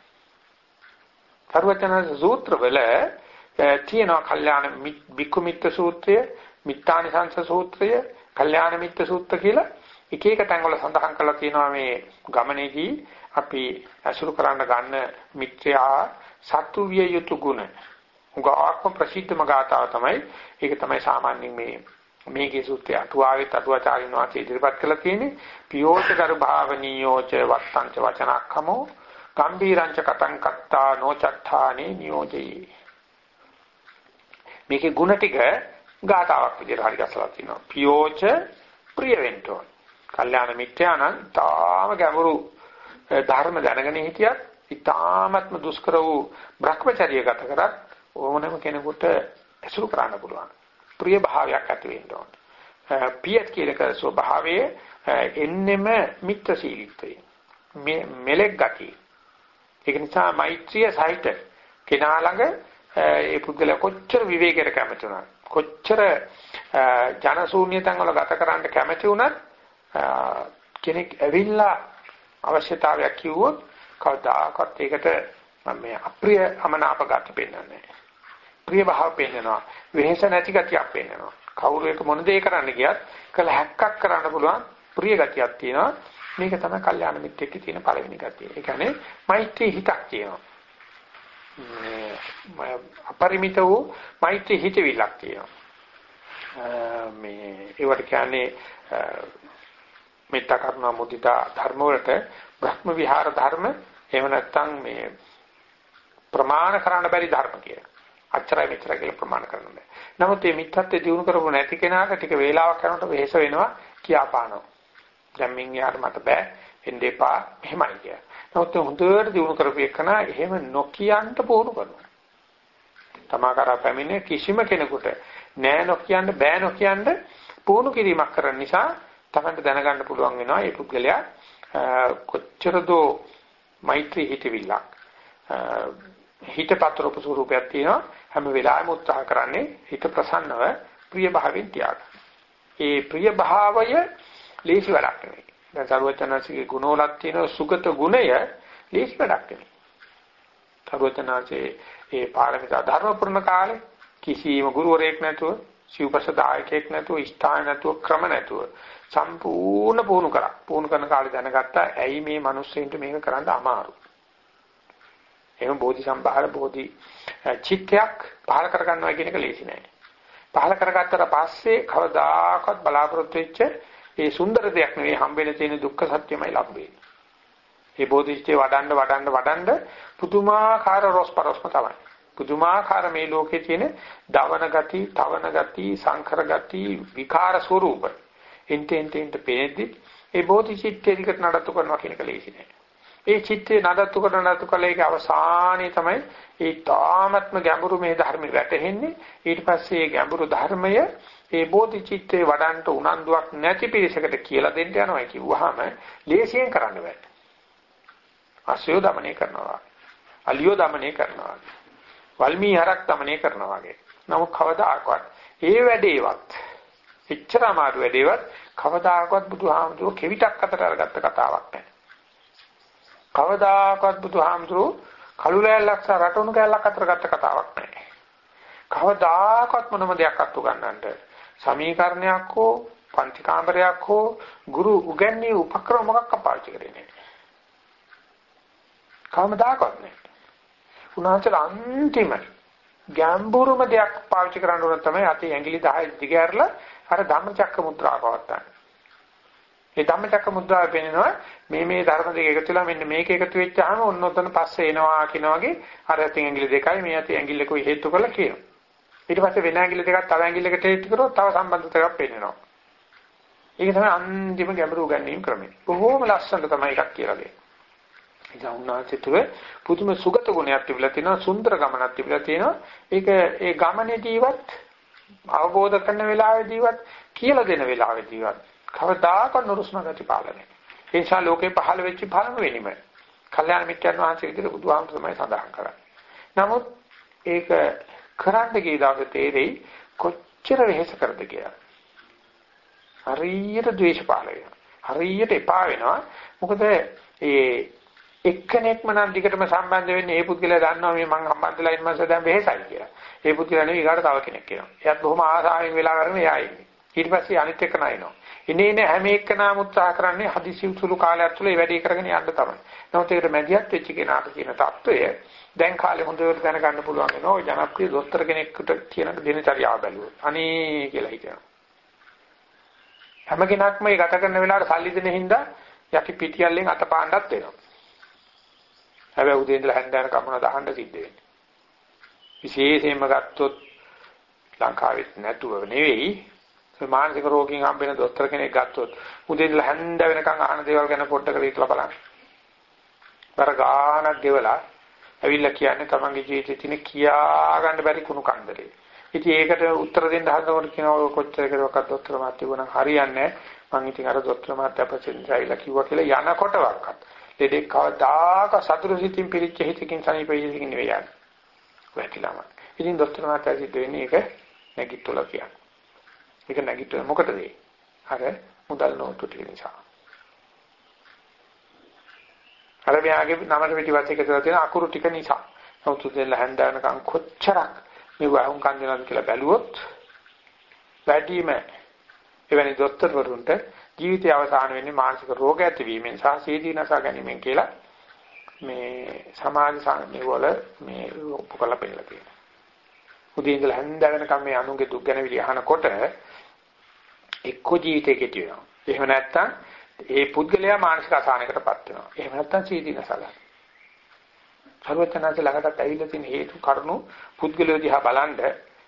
සර්වචන සූත්‍රවල තියෙනවා කල්යාණ බික්කු මිත්‍ර සූත්‍රය, මිත්තානි සංස සූත්‍රය, කල්යාණ මිත්‍ර සූත්‍ර කියලා එක එක තැන්වල සඳහන් කරලා තියෙනවා මේ ගමනේදී අපි අසුරු කරන්න ගන්න මිත්‍යා සතු විය යුතු ගුණ. උගාක්ම ප්‍රසිද්ධම ගාතාව තමයි ඒක තමයි සාමාන්‍යයෙන් මේ මේකේ සූත්‍රය අටුවාවෙත් අටුවාචාරින් වාසේ ඉදිරිපත් කළා තියෙන්නේ පියෝච කර භාවනීයෝච වත්තංච වචනක්ඛමෝ ගම්බීරංච කතං කත්තා නොචත්තානේ නියෝජේ. මේකේ ಗುಣ ටික ගාතාවක් විදිහට හරි ගස්සලා තිනවා. පියෝච ප්‍රිය වෙන්න ඕන. කල්යාණ මිත්‍යානම් තාම ගැඹුරු ධර්ම දැනගෙන හිටියත් ඊ타මත්ම දුෂ්කර වූ භ්‍රමචර්ය ගත කරත් ඕනම කෙනෙකුට ඇසුරු කරන්න පුළුවන්. ප්‍රිය භාවයක් ඇති වෙන්න ඕන. පියත් කියලක ස්වභාවයේ එන්නෙම මිත්‍රශීලීත්වය. මේ මෙලෙක් ගතිය. ඒක නිසා මෛත්‍රිය සහිත කෙනා ළඟ ඒ පුද්ගලයා කොච්චර විවේකයට කැමති වුණත් කොච්චර ජනශූන්‍යතන් වල ගත කරන්න කැමති වුණත් කෙනෙක් ඇවිල්ලා අවශ්‍යතාවයක් කිව්වොත් කවදාකවත් ඒකට මේ අප්‍රිය අමනාප ගත පෙන්වන්නේ ප්‍රිය භාව පෙන්වනවා. වෙහෙස නැති ගතියක් පෙන්වනවා. කවුරු එක මොන දේ කරන්න ගියත් කළ හැක්කක් කරන්න පුළුවන් ප්‍රිය ගතියක් තියෙනවා. මේක තමයි කල්යාණ මිත්‍රෙක්ගේ තියෙන පළවෙනි ගතිය. ඒ කියන්නේ මෛත්‍රී හිතක් තියෙනවා. මේ අපරිමිත වූ මෛත්‍රී හිතවිල්ලක් තියෙනවා. මේ ඒවට කියන්නේ මෙත්ත කරුණා මුදිතා ධර්ම වලට බ්‍රහ්ම විහාර ධර්ම එහෙම නැත්නම් මේ ප්‍රමාණ කරන්න බැරි ධර්ම කියලා. අච්චරයි මෙච්චර කියලා ප්‍රමාණ කරන්න බෑ. නමුත් මේ මිත්‍යත්වයේ දිනු කරපො නැති කෙනාට ටික වේලාවක් යනකොට වෙහෙස වෙනවා කියාපානවා. දැන් මින් යාට මට බෑ එන්න එපා එහෙමයි කිය. නමුත් හොඳට දිනු කරපු එකන එහෙම නොකියන්න පුහුණු කරනවා. තමා කරා පැමිණ කිසිම කෙනෙකුට නෑ නොකියන්න බෑ නොකියන්න පුහුණු කිරීමක් කරන නිසා තමන්ට දැනගන්න පුළුවන් වෙනවා මේ පුද්ගලයා කොච්චර දෝ මෛත්‍රී හිතවිල්ලක් හිතපතරපු ස්වරූපයක් තියෙනවා හැම වෙලාවෙම උත්සාහ කරන්නේ හිත ප්‍රසන්නව ප්‍රිය භාවයෙන් තියාගන්න. ඒ ප්‍රිය භාවය ලේසි වැඩක් නෙවෙයි. දැන් සරුවචනාංශගේ ගුණවලක් තියෙන සුගත ගුණය ලේසි වැඩක් නෙවෙයි. සරුවචනාංශේ ඒ පාරමිතා ධර්ම පුරණ කාලේ කිසිම ගුරුවරයෙක් නැතුව සිව්පසදායකයෙක් නැතුව ස්ථාන නැතුව ක්‍රම නැතුව සම්පූර්ණ පුහුණු කරා. පුහුණු කරන කාලේ දැනගත්තා ඇයි මේ මිනිස්සුන්ට මේක කරන්න අමාරු. එහෙනම් බෝධි සම්භාර බෝධි චිත්තයක් පහල කරගන්නවා කියන එක ලේසි නෑ. පහල කරගත්තට පස්සේ කවදාකවත් බලාපොරොත්තු වෙච්ච ඒ සුන්දර දෙයක් නෙවෙයි හම්බෙන්න තියෙන දුක්ඛ සත්‍යමයි ලබ්බේ. මේ බෝධිචිත්තේ වඩන්න වඩන්න වඩන්න පුදුමාකාර රොස්පරොස්ම තමයි. පුදුමාකාර මේ ලෝකේ තියෙන දවන ගති, තවන ගති, සංකර ගති, විකාර ස්වરૂප. එන්ට එන්ට එන්ට පෙනෙද්දි ඒ බෝධිචිත්තේ දිකට නඩත්තු කරනවා කියන එක ලේසි නෑ. ඒ චිත්තේ නඩත්තු කරන නඩත්තු කලේක අවසානයේ තමයි ඒ තාමත්ම ගැඹුරු මේ ධර්ම වැටහෙන්නේ ඊට පස්සේ මේ ගැඹුරු ධර්මය ඒ බෝධිචිත්තේ වඩන්ට උනන්දුවක් නැති පිරිසකට කියලා දෙන්න යනවා කිව්වහම ලේසියෙන් කරන්න බෑ. අසයෝ দমনය කරනවා. අලියෝ দমনය කරනවා. වල්මී හරක් দমনය කරනවා වගේ. නමුත් කවදාකවත් ඒ වැඩේවත් එච්චර අමාරු වැඩේවත් කවදාකවත් බුදුහාමුදුරුවෝ කෙවිතක් අතට අරගත්ත කතාවක් නැහැ. කවදාකවත් බුදුහාමුදුරුවෝ කළු ලෑල්ලක් සහ රටුණු කෑල්ලක් අතර ගත්ත කතාවක් නැහැ. කවදාකවත් මොනම දෙයක් අත්තු ගන්නන්ට සමීකරණයක් හෝ පන්ති කාමරයක් හෝ ගුරු උගන්වී උපක්‍රම මොකක් පාවිච්චි කරේ නෑ. කවමදාකවත් නෑ. උනාචල අන්තිම ගැඹුරුම දෙයක් පාවිච්චි කරන්න ඕන තමයි අතේ ඇඟිලි 10 දිග ඇරලා අර ධම්මචක්ක මුද්‍රාව පවත්තන්න. ඒ ධම්මචක්ක මුද්‍රාව පෙන්නනවා මේ මේ ධර්ම දෙක එකතු වෙලා මෙන්න මේක එකතු වෙච්චාම ඔන්න ඔතන පස්සේ එනවා කියන වගේ අර අතින් ඇඟිලි දෙකයි මේ අතින් ඇඟිල්ල කොයි හේතු කරලා කියනවා. ඊට පස්සේ වෙන ඇඟිලි දෙකක් තව ඇඟිල්ලකට හේතු කරොත් තව සම්බන්ධතාවයක් පෙන්නනවා. ඒක තමයි අන්තිම ගැඹුරු ගැනීම ක්‍රමය. බොහෝම ලස්සනට තමයි එකක් කියලා දෙන්නේ. ඉතින් උන්වහන්සේ තුල පුදුම සුගත ගුණයක් තිබිලා තියෙනවා, සුන්දර ගමනක් තිබිලා තියෙනවා. ඒක ඒ ගමනේදීවත් අවබෝධ කරන වෙලාවෙදීවත් කියලා දෙන වෙලාවෙදීවත් කවදාකවත් නුරුස්නා ගති පාලනය. ඒ නිසා ලෝකේ පහළ වෙච්ච පළම වෙනිම. කල්යාණ මිත්‍යන් වහන්සේ විදිහට බුදුහාමුදුර තමයි සඳහන් කරන්නේ. නමුත් ඒක කරන්න ගිය දවසේ තේරෙයි කොච්චර වෙහෙස කරද කියලා. හරියට ද්වේෂ පාල වෙනවා. හරියට එපා වෙනවා. මොකද ඒ එක්කෙනෙක්ම නම් දිගටම සම්බන්ධ වෙන්නේ ඒ පුද්ගලයා දන්නවා මේ මං සම්බන්ධලා ඉන්න මාස දැන් වෙහෙසයි කියලා. ඒ පුද්ගලයා නෙවෙයි ඊගාට තව කෙනෙක් එනවා. එයාත් බොහොම ආසාවෙන් වෙලා කරගෙන එයා ඉන්නේ. ඊට පස්සේ අනිත් එක නයිනවා. ඉන්නේ නැ හැම එක්කනාම උත්සාහ කරන්නේ හදිසි උසුළු කාලයක් තුළ මේ වැඩේ කරගෙන යන්න තමයි. නමුත් ඒකට මැදිහත් වෙච්ච කෙනාට කියන தত্ত্বය දැන් කාලේ හොඳට දැනගන්න පුළුවන් වෙනවා. ඔය ජනප්‍රිය දොස්තර කෙනෙක්ට කියන දිනචරියාව බැලුවොත්. අනේ කියලා හිතනවා. හැම කෙනක්ම මේ ගත කරන වෙලාවට සල්ලි දෙන හින්දා යකි පිටියල්ලෙන් අතපාණ්ඩක් වෙනවා. හැබැයි උදේ ඉඳලා හැන්දෑන කමුණ දහන්න සිද්ධ වෙන්නේ. විශේෂයෙන්ම ගත්තොත් ලංකාවෙත් නැතුව නෙවෙයි මානසික රෝගීන් හම්බෙන දොස්තර කෙනෙක් ගත්තොත් උදේ ඉඳලා හැන්ද වෙනකන් අහන දේවල් ගැන පොඩ්ඩක් හිතලා බලන්න. වර ගානක් ගෙවලා ඇවිල්ලා කියන්නේ තමන්ගේ ජීවිතේ තියෙන කියා ගන්න බැරි කුණු කන්දලේ. ඉතින් ඒකට උත්තර දෙන්න හදනකොට කියනවා කොච්චර කෙරුවක්වත් දොස්තර මාත්‍ය වුණා හරියන්නේ මං ඉතින් අර දොස්තර මාත්‍ය අපසෙන් ඇවිල්ලා කිව්වා කියලා යනකොට වක්වත්. දෙදෙක් කවදාක සතුරු සිතින් පිරිච්ච හිතකින් සනීපෙයිසින් නෙවෙයි යන්නේ. වැටිලාම. ඉතින් දොස්තර මාත්‍ය සිද්ධ වෙන්නේ ඒක නැගිට්ටුලා කියන්නේ. ඒක නැගිටින මොකටද අර මුදල් නෝට්ටු ටික නිසා. අර මෙයාගේ නමර පිටිපස්සේ එකතුලා තියෙන අකුරු ටික නිසා. නමුත් දෙල්ල හැන්දානකම් කොච්චරක් මේ වහුම් කන්දනද කියලා බැලුවොත් වැඩිම එවැනි දොස්තර වරුන්ට ජීවිතය අවසාන වෙන්නේ මානසික රෝග ඇතිවීමෙන් සහ සීදීනස ගැනීමෙන් කියලා මේ සමාජ සංඥා වල මේ උපකල්ප පෙන්නලා තියෙනවා. උදේ ඉඳලා හැන්ද වෙනකම් මේ අනුන්ගේ දුක් ගැන විලි අහනකොට එක්ක ජීවිතේ කෙටි වෙනවා. එහෙම නැත්නම් ඒ පුද්ගලයා මානසික අසහනයකටපත් වෙනවා. එහෙම නැත්නම් සීදීනසල. සර්වචනanse ළඟටත් ඇවිල්ලා තියෙන හේතු කරුණු පුද්ගලයෝ දිහා බලනද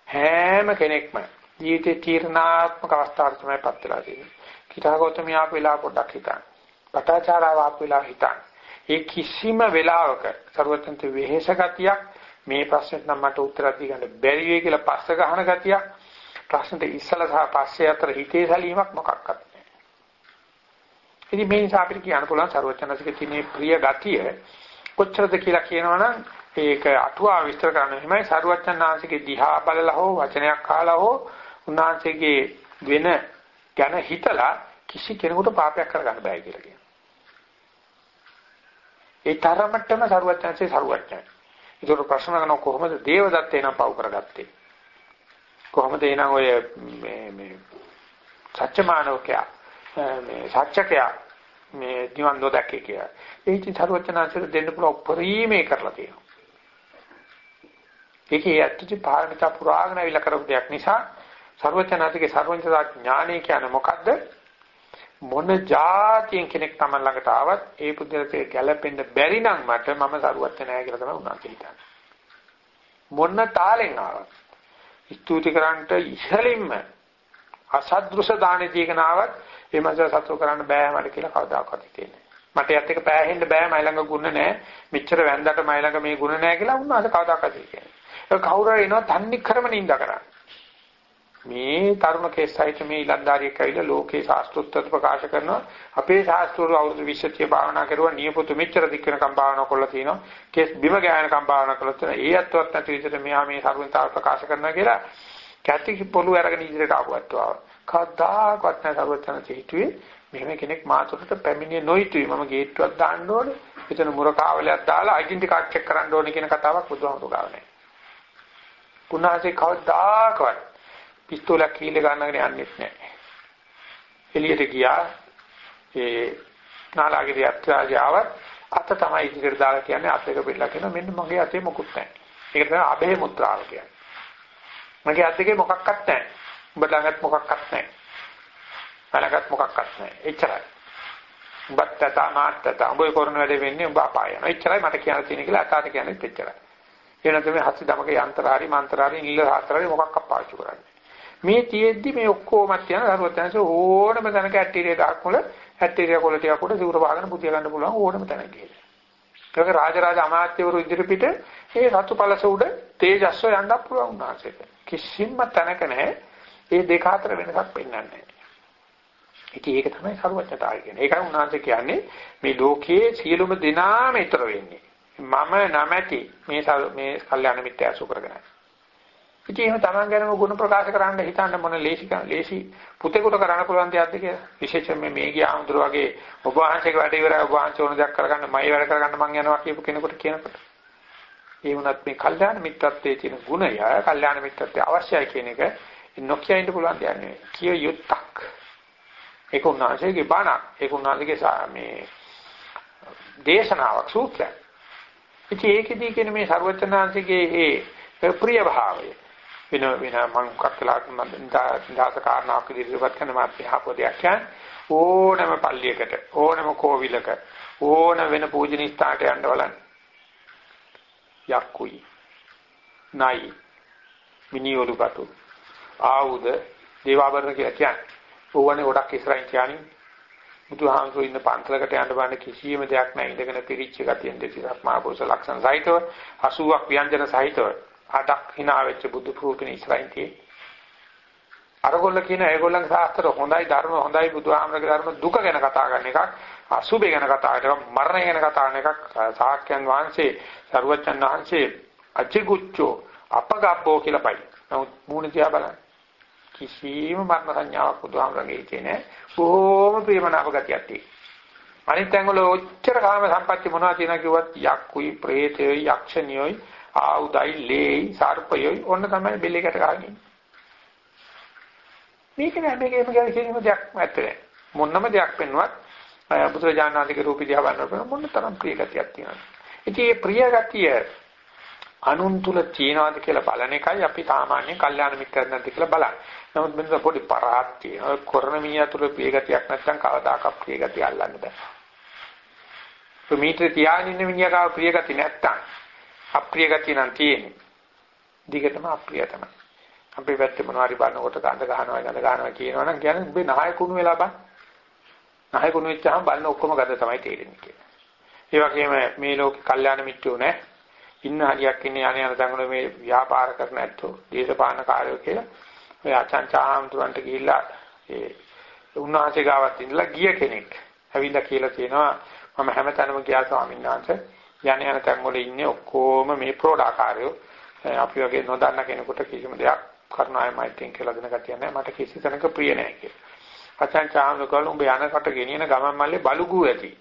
හැම කෙනෙක්ම ජීවිතේ තීර්ණාත්මක අවස්ථාවට තමයිපත් වෙලා තියෙන්නේ. කිතාගෞතමිය ආපු වෙලාව පොඩ්ඩක් හිතන්න. පටාචාරාව ආපු වෙලාව හිතන්න. ඒ කිසිම වෙලාවක සර්වචන්ත වෙහෙස ගතියක් මේ ප්‍රශ්නෙට නම් මට උත්තර දී ගන්න බැරි වෙයි කියලා පස්ස ගහන ගතියක් ප්‍රශ්නට ඉස්සලා සහ පස්සේ අතර හිතේ සැලීමක් මොකක්වත් නැහැ. ඉතින් මේ නිසා අපිට කියන්න පුළුවන් ਸਰවඥාසික තියෙන ප්‍රිය ගතිය කොච්චරද කියලා කියනවනම් ඒක අටුවා විස්තර කරන්න හිමයි ਸਰවඥාන්සිකේ දිහා බලලා හෝ වචනයක් අහලා හෝ උන්වහන්සේගේ වෙන ගැන හිතලා කිසි කෙනෙකුට පාපයක් කරගන්න බෑ කියලා කියනවා. ඒ තරමටම ਸਰවඥාන්සේ ਸਰවඥයි. ඒතර ප්‍රශ්න කරන කොහොමද දේවදත්ත එනම් පව කරගත්තේ? කොහොමද එහෙනම් ඔය මේ මේ සත්‍යමානෝකයා මේ සත්‍යකයා මේ නිවන් නොදැකේ කියලා. ඒ ඉතින් සරුවචනාංශයට දෙන්න පුළුවන් උපරිමේ කරලා තියෙනවා. ඒකේ ඇත්තටි පාරමිතා පුරාගෙන අවිල කරපු දෙයක් නිසා සරුවචනාංශගේ සර්වඥතා ඥානය කියන්නේ මොකද්ද? මොන જાතියෙන් කෙනෙක් තම ළඟට ආවත් ඒ පුද්ගලයාට ගැළපෙන්න බැරි නම් මට මම සරුවත් නැහැ කියලා තමයි උනාට හිතන්නේ. මොන තාලෙන් ආවත් ස්තුති කරන්නට ඉහළින්ම අසද්දෘශ දානේ දීගෙන ආවත් ඒ මනස සතුට කරන්න බෑ මට කියලා කවදාකවත් හිතෙන්නේ මට යත් එක පෑහෙන්න බෑ මයි ළඟ ගුණ නැහැ මෙච්චර වැන්දට මයි ළඟ මේ ගුණ නැහැ කියලා උන්වහන්සේ කවදාකවත් කියන්නේ. ඒක කවුරු හරි එනවා තන්නේ කරම නිඳ කරන්නේ. මේ තරුණ කේසයිත මේ ඉලන්දාරියෙක් ඇවිල්ලා ලෝකේ ශාස්ත්‍රෝත්තර ප්‍රකාශ කරනවා. අපේ ශාස්ත්‍රවල අවුරුදු 20 භාවනා කරුවා නියපොතු මෙච්චර දික් වෙනකම් භාවනා කරලා තිනවා කේස් බිම ගෑනකම් භාවනා කරලා තියෙනවා. ඒ අත්වත් නැති විදිහට මෙහා මේ සරුවෙන්තාව ප්‍රකාශ කරනවා කියලා කැටි පොළු අරගෙන ඉදිරියට ආවත්වා කවදාකවත් නැහැ සරුවෙන්තන හිතුවේ මෙහෙම කෙනෙක් මාතුරට පැමිණියේ නොයිතුයි. මම ගේට්ටුවක් දාන්න ඕනේ. එතන මුරකාවලයක් දාලා ඩෙන්ටි කාඩ් චෙක් කරන්න ඕනේ කියන කතාවක් බුදුහාමුදුරුවෝ ගාව නැහැ. කුණාසේ කවදාකවත් පිස්තෝලයක් කීල ගන්නගෙන යන්නෙත් නැහැ. එළියට ගියා ඒ නාලාගේ යත්‍රාජාව අත තමයි ඉදිරියට දාලා කියන්නේ අත එක පිටලා කියන මෙන්න මගේ අතේ මොකුත් නැහැ. ඒක තමයි අබේ මුත්‍රාව කියන්නේ. මගේ අතේ මොකක්වත් නැහැ. උඹ ළඟත් මොකක්වත් නැහැ. බලගත් මොකක්වත් නැහැ. එච්චරයි. උඹත් තත මාත්තත උඹ කරන වැඩේ වෙන්නේ උඹ අපාය යනවා. එච්චරයි මට කියන්න තියෙන කියලා අතාට කියන්නේ එච්චරයි. එන තමයි හසි දමක යන්ත්‍රාරි මන්ත්‍රාරි නිල හතරයි මොකක් අපාවිච්චි කරන්නේ. මේ තියෙද්දි මේ ඔක්කොමත් යන දරුවතනස ඕනම තැනක ඇටීරිය ගහක් මුල ඇටීරිය කොළ ටිකක් උඩ සිවුර වහගෙන පුතිය ගන්න පුළුවන් ඕනම තැනක කියලා. ඒක රාජරාජ අමාත්‍යවරු ඉදිරිපිට ඒ රතුපලස උඩ තේජස්ව යන්න පුළුවන් උනාසෙට. කිසිම තැනක නැහැ. මේ දෙක අතර වෙනසක් පෙන්වන්නේ නැහැ. ඉතින් ඒක තමයි සරුවචතාවය කියන්නේ. ඒකයි උන්වහන්සේ කියන්නේ මේ ලෝකයේ සියලුම දෙනාම ඊතර වෙන්නේ. මම නැමැති මේ මේ කල්යාණ මිත්‍ය අසු කරගෙනයි. ඉතින් එහෙම Taman ගැනම ගුණ ප්‍රකාශ කරන්න හිතන්න මොන ලේසි ලේසි පුතේකට කරන්න පුළුවන් දෙයක්ද කියලා. විශේෂයෙන්ම මේ ගිය ආඳුර වගේ ඔබ වහන්සේගේ වැඩ ඉවරයි ඔබ වහන්සේ ඕන දෙයක් කරගන්න මයි වැඩ කරගන්න මං යනවා කියපු කෙනෙකුට කියනකොට. ඒ වුණත් මේ කල්යාණ මිත්‍රත්වයේ තියෙන ගුණය කල්යාණ මිත්‍රත්වයේ අවශ්‍යයි කියන එක නොකිය ඉන්න පුළුවන් දෙයක් නෙවෙයි. කිය යුත්තක්. ඒක උන්වහන්සේගේ බණක්. ඒක උන්වහන්සේගේ මේ දේශනාවක් සූත්‍රයක්. ඉතින් ඒකෙදී කියන මේ ਸਰවචනාංශිකේ ඒ ප්‍රිය භාවය වෙන වෙන මං කක්කලා මම දාස කාරණාවක් ඉදිරියට කරන මාත් යහපෝ දෙයක් කියන්නේ. ඕනම පල්ලියකට ඕනම කෝවිලක ඕන වෙන පූජනීය ස්ථානට යන්න බලන්න. යක්කුයි නයි මිනිඔලුකටු ආවුද දේවාභරණ කියලා කියන්නේ. ඕවනේ ගොඩක් ඉස්සරහින් කියන්නේ. බුදුහාමුදුරු ඉන්න පන්සලකට යන්න බෑ කිසියම් දෙයක් නැහැ. ඉඳගෙන පිරිච්ච ගතියෙන් දෙසිරක් මහ පුරුෂ ලක්ෂණ සහිතව 80ක් ව්‍යංජන සහිතව. අටක් hina වෙච්ච බුදු රූපිනේ ඉස්සරහින් තියෙන්නේ. අරගොල්ල කියන ඒගොල්ලන්ගේ ශාස්ත්‍ර හොඳයි ධර්ම හොඳයි බුදුහාමරගේ ධර්ම දුක ගැන කතා කරන එකක් අසුබේ ගැන කතා කරන එකක් මරණය ගැන කතා කරන එකක් සාක්‍යයන් වහන්සේ සරුවච්චන් වහන්සේ අචිගුච්චෝ අපගබ්බෝ කියලා පයි. නමුත් මූණ දිහා බලන්න. කිසිම මරණ සංඥාවක් බුදුහාමරගේ හිතේ නැහැ. බොහොම ප්‍රේමනාප ගතියක් තියෙනවා. අනිත් ඇඟවල ඔච්චර කාම සම්පatti මොනවද තියෙනවා කිව්වත් යක්කුයි ප්‍රේතයයි යක්ෂණියයි ආයුධයි ලේයි සර්පයයි ඔන්න තමයි බෙල්ලකට ගහගෙන මේක නෑ මේකේම කියන කිසිම දෙයක් නැත්තේ මොන්නම දෙයක් පෙන්වත් බුදුරජාණන්ගේ රූපي දිහා බලනකොට මොන තරම් ප්‍රිය ගතියක් තියෙනවද ඉතින් මේ ප්‍රිය ගතිය අනුන් තුල තියනවාද කියලා බලන එකයි අපි සාමාන්‍ය කල්යාණ මිත්‍රයන් නැද්ද කියලා බලන්නේ. නමුත් මෙන්න පොඩි පරහක් තියෙනවා. කොරණ මීයා තුල ප්‍රිය ගතියක් නැත්නම් කවදාකවත් ප්‍රිය ගතිය අල්ලන්න බෑ. ප්‍රමීත්‍ර තියාගෙන ඉන්න මිනිහා කාව ප්‍රිය ගතිය නැත්තම් අප්‍රිය ගතිය නම් තියෙන්නේ. දිගටම අප්‍රිය තමයි. අපේ පැත්තේ මොනවා හරි බලනකොට ගඳ ගන්නවා ගඳ ගන්නවා කියනවනම් කියන්නේ උඹේ නහය කුණු වෙලා බං. නහය කුණු වෙච්චාම බලන ඔක්කොම ගඳ තමයි තේරෙන්නේ කියලා. ඒ වගේම මේ ලෝකේ කල්යාණ මිත්‍රෝ නැහැ. ඉන්න හරියක් ඉන්නේ අනේ අර දඟල මේ ව්‍යාපාර කරන ඇත්තෝ, දේශපාලන කාර්යෝ කියලා. ඔය අචංචාම්තුරන්ට ගිහිල්ලා ඒ උන්වහන්සේ ගාවත් ඉඳලා ගිය කෙනෙක්. ඇවිල්ලා කියලා කියනවා මම හැමතැනම ගියා ස්වාමීන් වහන්සේ යන යන තැන් වල ඉන්නේ ඔක්කොම මේ ප්‍රෝඩාකාරයෝ. අපි වගේ නොදන්න කෙනෙකුට කිසිම දෙයක් කරුණාවේ මෛත්‍රියෙන් කියලා දෙන ගතිය නැහැ. මට කිසි තැනක ප්‍රිය නැහැ කියලා. අචංචාම්තුරන් උඹ යනකට ගෙනියන ගමන් මල්ලේ බලුගු ඇති.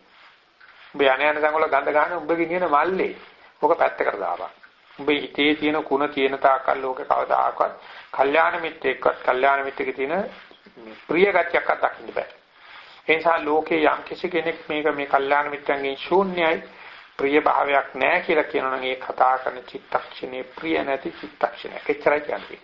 උඹ යන යන තැන් වල ගඳ ගන්න උඹ ගෙනියන මල්ලේ. ඔක පැත්තකට දාපන්. උඹ හිතේ තියෙන කුණ තියෙන තාක්කල් ලෝකේ කවදාකවත් කල්යාණ මිත්‍රෙක්වත් කල්යාණ මිත්‍රෙක තියෙන ප්‍රිය ගතියක්වත් දකින්න බෑ. ඒ නිසා ලෝකේ යම් කිසි කෙනෙක් මේක මේ කල්යාණ මිත්‍රයන්ගෙන් ශූන්‍යයි ප්‍රිය භාවයක් නැහැ කියලා කියනවා නම් ඒ කතා කරන චිත්තක්ෂණේ ප්‍රිය නැති චිත්තක්ෂණයක්. එච්චරයි කියන්නේ.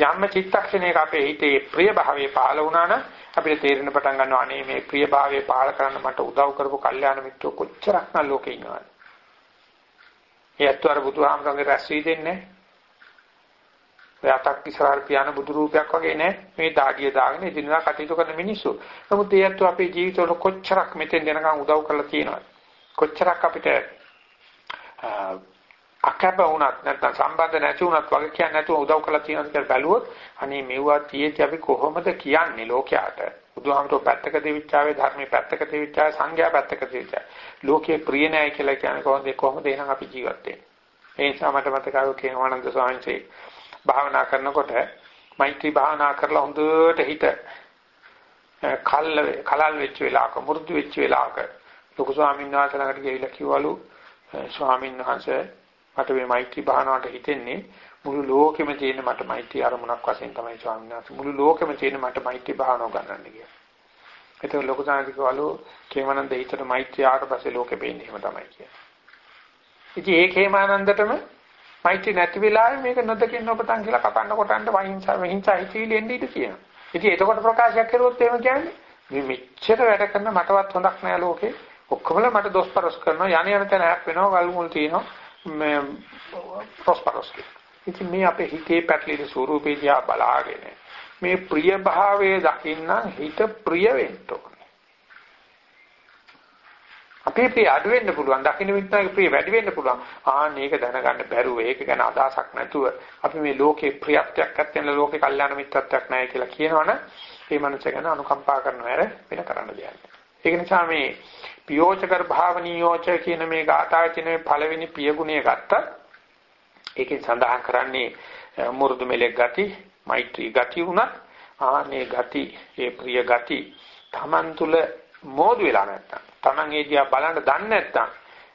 යම් චිත්තක්ෂණයක අපේ හිතේ ප්‍රිය භාවයේ පහළ වුණා නම් අපිට තේරෙන පටන් ගන්නවා අනේ මේ ප්‍රිය භාවයේ පහළ කරන්න මට උදව් කරපු කල්යාණ මිත්‍රෝ කොච්චරක්නම් ලෝකේ ඉන්නවද? ඒත් අර බුදුහාමරගේ රැස් වී දෙන්නේ ඔයාටක් ඉස්සරහට තියන බුදු රූපයක් වගේ නෑ මේ දාඩිය දාගෙන එදිනදා කටයුතු කරන මිනිස්සු. නමුත් ඒත් අපේ ජීවිතවල කොච්චරක් මෙතෙන් දෙනකන් උදව් කරලා තියෙනවද? කොච්චරක් අපිට අකබ වුණත් නැත්නම් සම්බන්ධ නැති වුණත් වගේ කියන්නේ නැතුව උදව් කරලා තියෙනවද කියලා බැලුවොත් අනේ මෙවුවා තියෙති අපි කොහොමද කියන්නේ ලෝකයට? බුදුහාමරෝ පැත්තක දෙවිච්චාවේ ධර්මයේ පැත්තක දෙවිච්චාවේ සංඝයා පැත්තක දෙවිච්චා ලෝකයේ ප්‍රිය නැහැ කියලා කියන්නේ කොහොමද? කොහොමද එහෙනම් අපි ජීවත් වෙන්නේ? ඒ නිසා මට මතකයි කේනවානන්ද ස්වාමීන් වහන්සේ භාවනා කරනකොට මෛත්‍රී භාවනා කරලා හොඳට හිත කල්ල කලල් වෙච්ච වෙලාවක මුරුදු වෙච්ච වෙලාවක ලොකු ස්වාමීන් වහන්සේ ළඟට ගිහිල්ලා කිව්වලු ස්වාමීන් වහන්සේ මට මේ මෛත්‍රී භාවනාවට හිතෙන්නේ මුළු ලෝකෙම තියෙන මට මෛත්‍රී අරමුණක් වශයෙන් තමයි ස්වාමීන් වහන්සේ මුළු ලෝකෙම තියෙන මට මෛත්‍රී භාවනාව ගන්නන්න කියලා. ඒක ලොකු සාහිතිකවලු කේමනන්ද හිතට මෛත්‍රී ආවට පස්සේ ලෝකෙ පේන්නේ එහෙම තමයි කියන්නේ. ඉතින් ඒ කේමානන්දටම මෛත්‍රී නැති වෙලාවේ මේක නොදකින් ඔබතන් කියලා කපන්න කොටන්න වහිංසා වහිංසා හිතවිලි එන්නේ ඉඳී කියනවා. ඉතින් එතකොට ප්‍රකාශයක් කරුවොත් එහෙම කියන්නේ මේ මෙච්චර වැඩ කරන මටවත් හොඳක් නෑ ලෝකේ. ඔක්කොමල මට දොස්පරස් කරනවා. යණ යන තැන හැප් වෙනවා වල් මුල් තියෙනවා. මේ ප්‍රොස්පරස් ඉතින් මේ අපේ හිතේ පැටලිලි ස්වරූපේ දිහා බලාගෙන මේ ප්‍රිය භාවයේ දකින්න හිත ප්‍රිය වෙන්න ඕනේ. අපේ ප්‍රිය අඩු වෙන්න පුළුවන් දකින්න විතරයි ප්‍රිය වැඩි වෙන්න පුළුවන්. ආන්න ඒක දැනගන්න බැරුව ඒක ගැන අදහසක් නැතුව අපි මේ ලෝකේ ප්‍රියත්වයක් නැත්නම් ලෝකේ කල්යාණ මිත්‍රත්වයක් නැහැ කියලා කියනවනේ ඒ මනුස්සය ගැන අනුකම්පා කරනව. ඇර වෙන කරන්න දෙයක් ඒක නිසා මේ පියෝචකර භාවනියෝච කියන මේ ගාථාවේ තියෙන මේ පළවෙනි පියගුණය ගත්තා ඒකෙන් සඳහන් කරන්නේ මුරුදු මෙලෙක් ගති මෛත්‍රී ගති උනත් ආනේ ගති ඒ ප්‍රිය ගති Taman තුල මෝදු වෙලා නැත්තම් Taman ඒ දිහා බලන්න දන්නේ නැත්තම්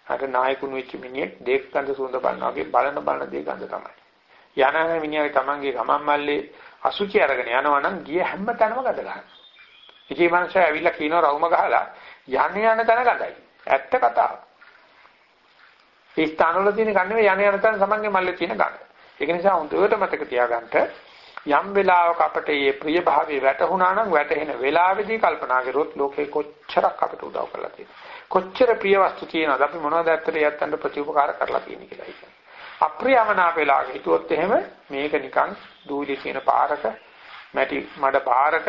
අර නායකුණු වෙච්ච මිනිහෙක් දෙක් ගඳ සුවඳ බලනවා වගේ බලන බලන දේ ගඳ තමයි. යනන මිනිහා Tamanගේ ගමන් මල්ලේ අසුචි අරගෙන යනවනම් ගිය හැම තැනම ගඳ ගන්නවා. ඉතින් මනුස්සය ඇවිල්ලා කියනවා රවුම ගහලා යන්නේ යන තැන ගඳයි. ඇත්ත කතාව. ඒ ස්ථානවල තියෙන ගන්නේ යන්නේ යන තැන Tamanගේ මල්ලේ තියෙන ගඳ. ඒක නිසා හොඳට මතක තියාගන්න යම් වෙලාවක අපට මේ ප්‍රිය භාවයේ වැටහුණා නම් වැටෙන වෙලාවේදී කල්පනා කරොත් ලෝකේ කොච්චරක් අපට උදව් කරලා තියෙනවා. කොච්චර ප්‍රිය වස්තු තියෙනවද අපි මොනවද ඇත්තට යත්තන්ට ප්‍රතිඋපකාර කරලා තියෙන්නේ කියලා හිතන්න. අප්‍රියමනාප වෙලාවක හිතුවොත් එහෙම මේක නිකන් දූලි කියන පාරක මැටි මඩ පාරක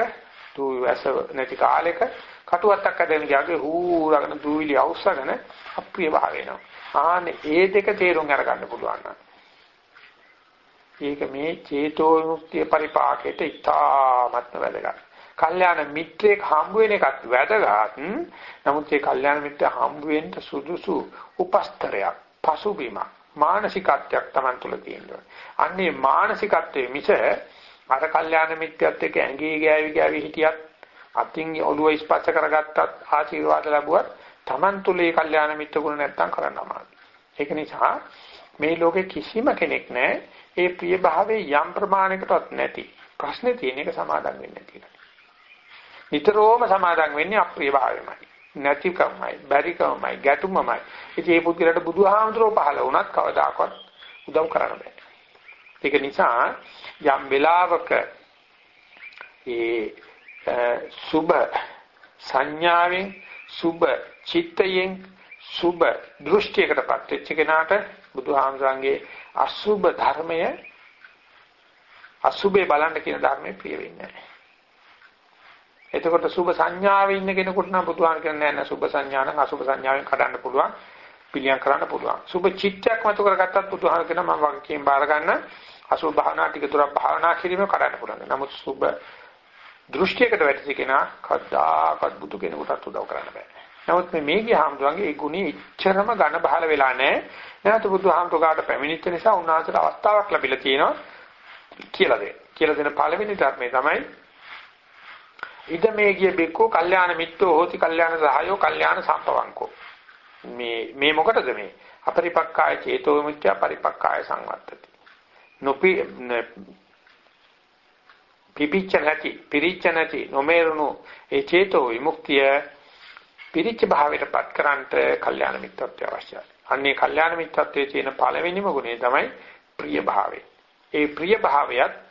දූවි වැස නැති කාලෙක කටුවත්තක් ඇදගෙන ගියාගේ හූරගෙන දූවිලි අවශ්‍යගෙන අප්‍රිය භාව වෙනවා. ආනේ ඒ දෙක තේරුම් අරගන්න පුළුවන් නම් ඒක මේ චේතෝ විමුක්තිය පරිපාකයට ඉතාමත්ම වැදගත්. කල්යාණ මිත්‍රයෙක් හම්බ වෙන එකත් වැදගත්. නමුත් ඒ කල්යාණ මිත්‍ර හම්බ වෙන්න සුදුසු උපස්තරයක්, පසුබිමක්, මානසිකත්වයක් Taman තුල තියෙනවා. අන්නේ මානසිකත්වයේ මිස අර කල්යාණ මිත්‍යත් එක්ක ඇඟේ ගෑවි ගෑවි හිටියත් අතින් ඔළුව ස්පර්ශ කරගත්තත් ආශිර්වාද ලැබුවත් Taman තුල ඒ කල්යාණ මිත්‍ර ගුණ නැත්තම් කරන්න අමාරුයි. ඒක නිසා මේ ලෝකේ කිසිම කෙනෙක් නැහැ ඒ ප්‍රිය භාවයේ යම් ප්‍රමාණයකටවත් නැති. ප්‍රශ්නේ තියෙන එක සමාදම් වෙන්නේ නැති එක. නිතරම සමාදම් වෙන්නේ අප්‍රිය භාවයමයි. නැතිකමයි, බැරිකමයි, ගැටුමමයි. ඉතින් මේ පුද්ගලයාට බුදුහාමුදුරුවෝ පහළ වුණත් කවදාකවත් උදව් කරන්න බෑ. ඒක නිසා යම් වෙලාවක ඒ සුබ සංඥාවෙන් සුබ චිත්තයෙන් සුබ දෘෂ්ටියකටපත් වෙච්ච කෙනාට බුදුහාමසංගේ අසුබ ධර්මය අසුබේ බලන්න කියන ධර්මයේ ප්‍රිය වෙන්නේ නැහැ. එතකොට සුබ සංඥාවේ ඉන්න කෙනෙකුට නම් බුදුහාම කියන්නේ නැහැ සුබ සංඥාන අසුබ සංඥාවෙන් කඩන්න පුළුවන් පිළියම් කරන්න පුළුවන්. සුබ චිත්තයක් මතු කරගත්තත් බුදුහාම කියන මම වගකීම් බාර ගන්න අසුභ භාවනා ටික තුරක් භාවනා කිරීම කරන්න පුළුවන්. නමුත් සුභ දෘෂ්ටියකට වැටිච්ච කෙනා කද්දාකත් බුදු කෙනෙකුටත් උදව් කරන්න බෑ. නමුත් මේ මේගේ හාමුදුරන්ගේ ඒ ගුණي ඉච්චරම ඝන බහල වෙලා නැහැ. නැවත බුදුහාමුදුරගාට පැමිණිච්ච නිසා උන්වහන්සේට අවස්ථාවක් ලැබිලා තියෙනවා කියලා දෙන්න. කියලා දෙන පළවෙනි ධර්මයේ තමයි ඉද මේ ගිය බික්කෝ කල්යාණ මිත්‍රෝ හෝති කල්යාණ සහයෝ කල්යාණ සම්පවංකෝ. මේ මේ මොකටද මේ? අපරිපක්කාය චේතෝ විමුක්තිය අපරිපක්කාය සංවත්තති. නොපි පිපිච්ච නැති පිරිච්ච නැති නොමේරුණු ඒ චේතෝ විමුක්තිය පිරිච්ච භාවයටපත් කරන්නට කල්යාණ මිත්‍රත්වය අවශ්‍යයි. අන්නේ කල්යාණ මිත්‍රත්වයේ තියෙන පළවෙනිම ගුණය තමයි ප්‍රිය භාවය. ඒ ප්‍රිය භාවයත්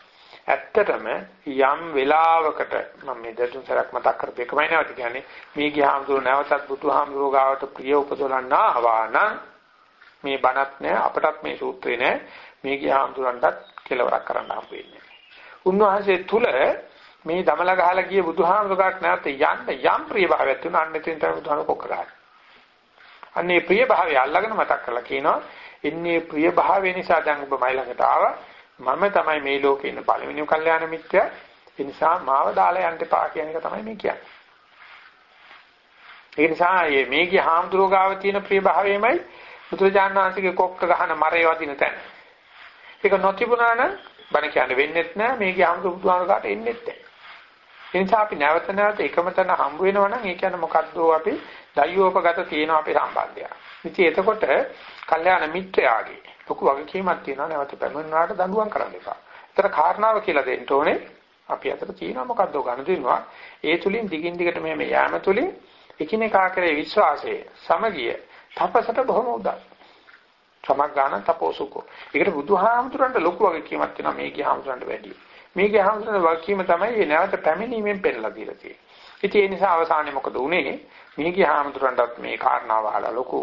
ඇත්තටම යම් වෙලාවකට මම මේ දෙතුන් සරක් මතක් කරපු එකමයි නැවත කියන්නේ මේ ගියාම්දුර නැවතත් බුදුහාමුදුරුවෝ ගාවට ප්‍රිය උපදවලන්නා ආවානම් මේ බණත් නෑ අපටත් මේ සූත්‍රේ නෑ මේ ගියාම්දුරන්ටත් කෙලවරක් කරන්න හම්බ වෙන්නේ. උන්වහන්සේ තුල මේ දමල ගහලා ගිය බුදුහාමුදුරට නැවත යන්න යම් ප්‍රිය භාවයක් තුන අන්න එතෙන් තමයි බුදුහාමුදුර කොක්ක ගහන්නේ. අන්නේ ප්‍රිය භාවය අල්ලගෙන මතක් කරලා කියනවා ඉන්නේ ප්‍රිය භාවය නිසා දැන් ඔබ මයි ළඟට ආවා මම තමයි මේ ලෝකේ ඉන්න පළවෙනි කල්යාණ මිත්‍යා ඒ නිසා මාව දාලා යන්න එපා කියන එක තමයි මේ කියන්නේ. ඒ නිසා මේ මේගේ හාමුදුරුවෝ ගාව තියෙන ප්‍රිය භාවයමයි බුදුරජාණන් වහන්සේගේ කොක්ක ගහන මරේ වදින තැන. ඒක නොතිබුණා නම් බණ කියන්න වෙන්නේත් නැහැ මේකේ ආමුදු බුදුහාමරකට එන්නේත් නැහැ. ඒ නිසා අපි නැවත නැවත එකම තැන හම්බ වෙනවා නම් ඒ කියන්නේ මොකද්ද අපි දයෝපගත තියෙන අපේ සම්බන්ධය. ඉතින් එතකොට කල්යාණ මිත්‍රයාගේ ලොකු වගකීමක් තියෙනවා නැවත පැමිණුණාට දඬුවම් කරන්න එපා. ඒතර කාරණාව කියලා දෙන්න ඕනේ අපි අතර තියෙනවා මොකද්ද ගන්න දෙනවා. ඒ තුලින් දිගින් දිගට මෙහෙම යාම තුලින් එකිනෙකා කරේ විශ්වාසය සමගිය තපසට බොහොම උදව්. සමග්ගාන තපෝසුකෝ. ඒකට බුදුහාමුදුරන්ට ලොකු වගකීමක් තියෙනවා මේකේ හාමුදුරන්ට වැඩි. මේකේ හාමුදුරන්ට වගකීම තමයි මේ නැවත පැමිණීමෙන් පෙරලා දීලා තියෙන්නේ. ඉතින් ඒ නිසා අවසානයේ මොකද වුනේ? මේකේ හාමුදුරන්ටත් මේ කාරණාව අහලා ලොකු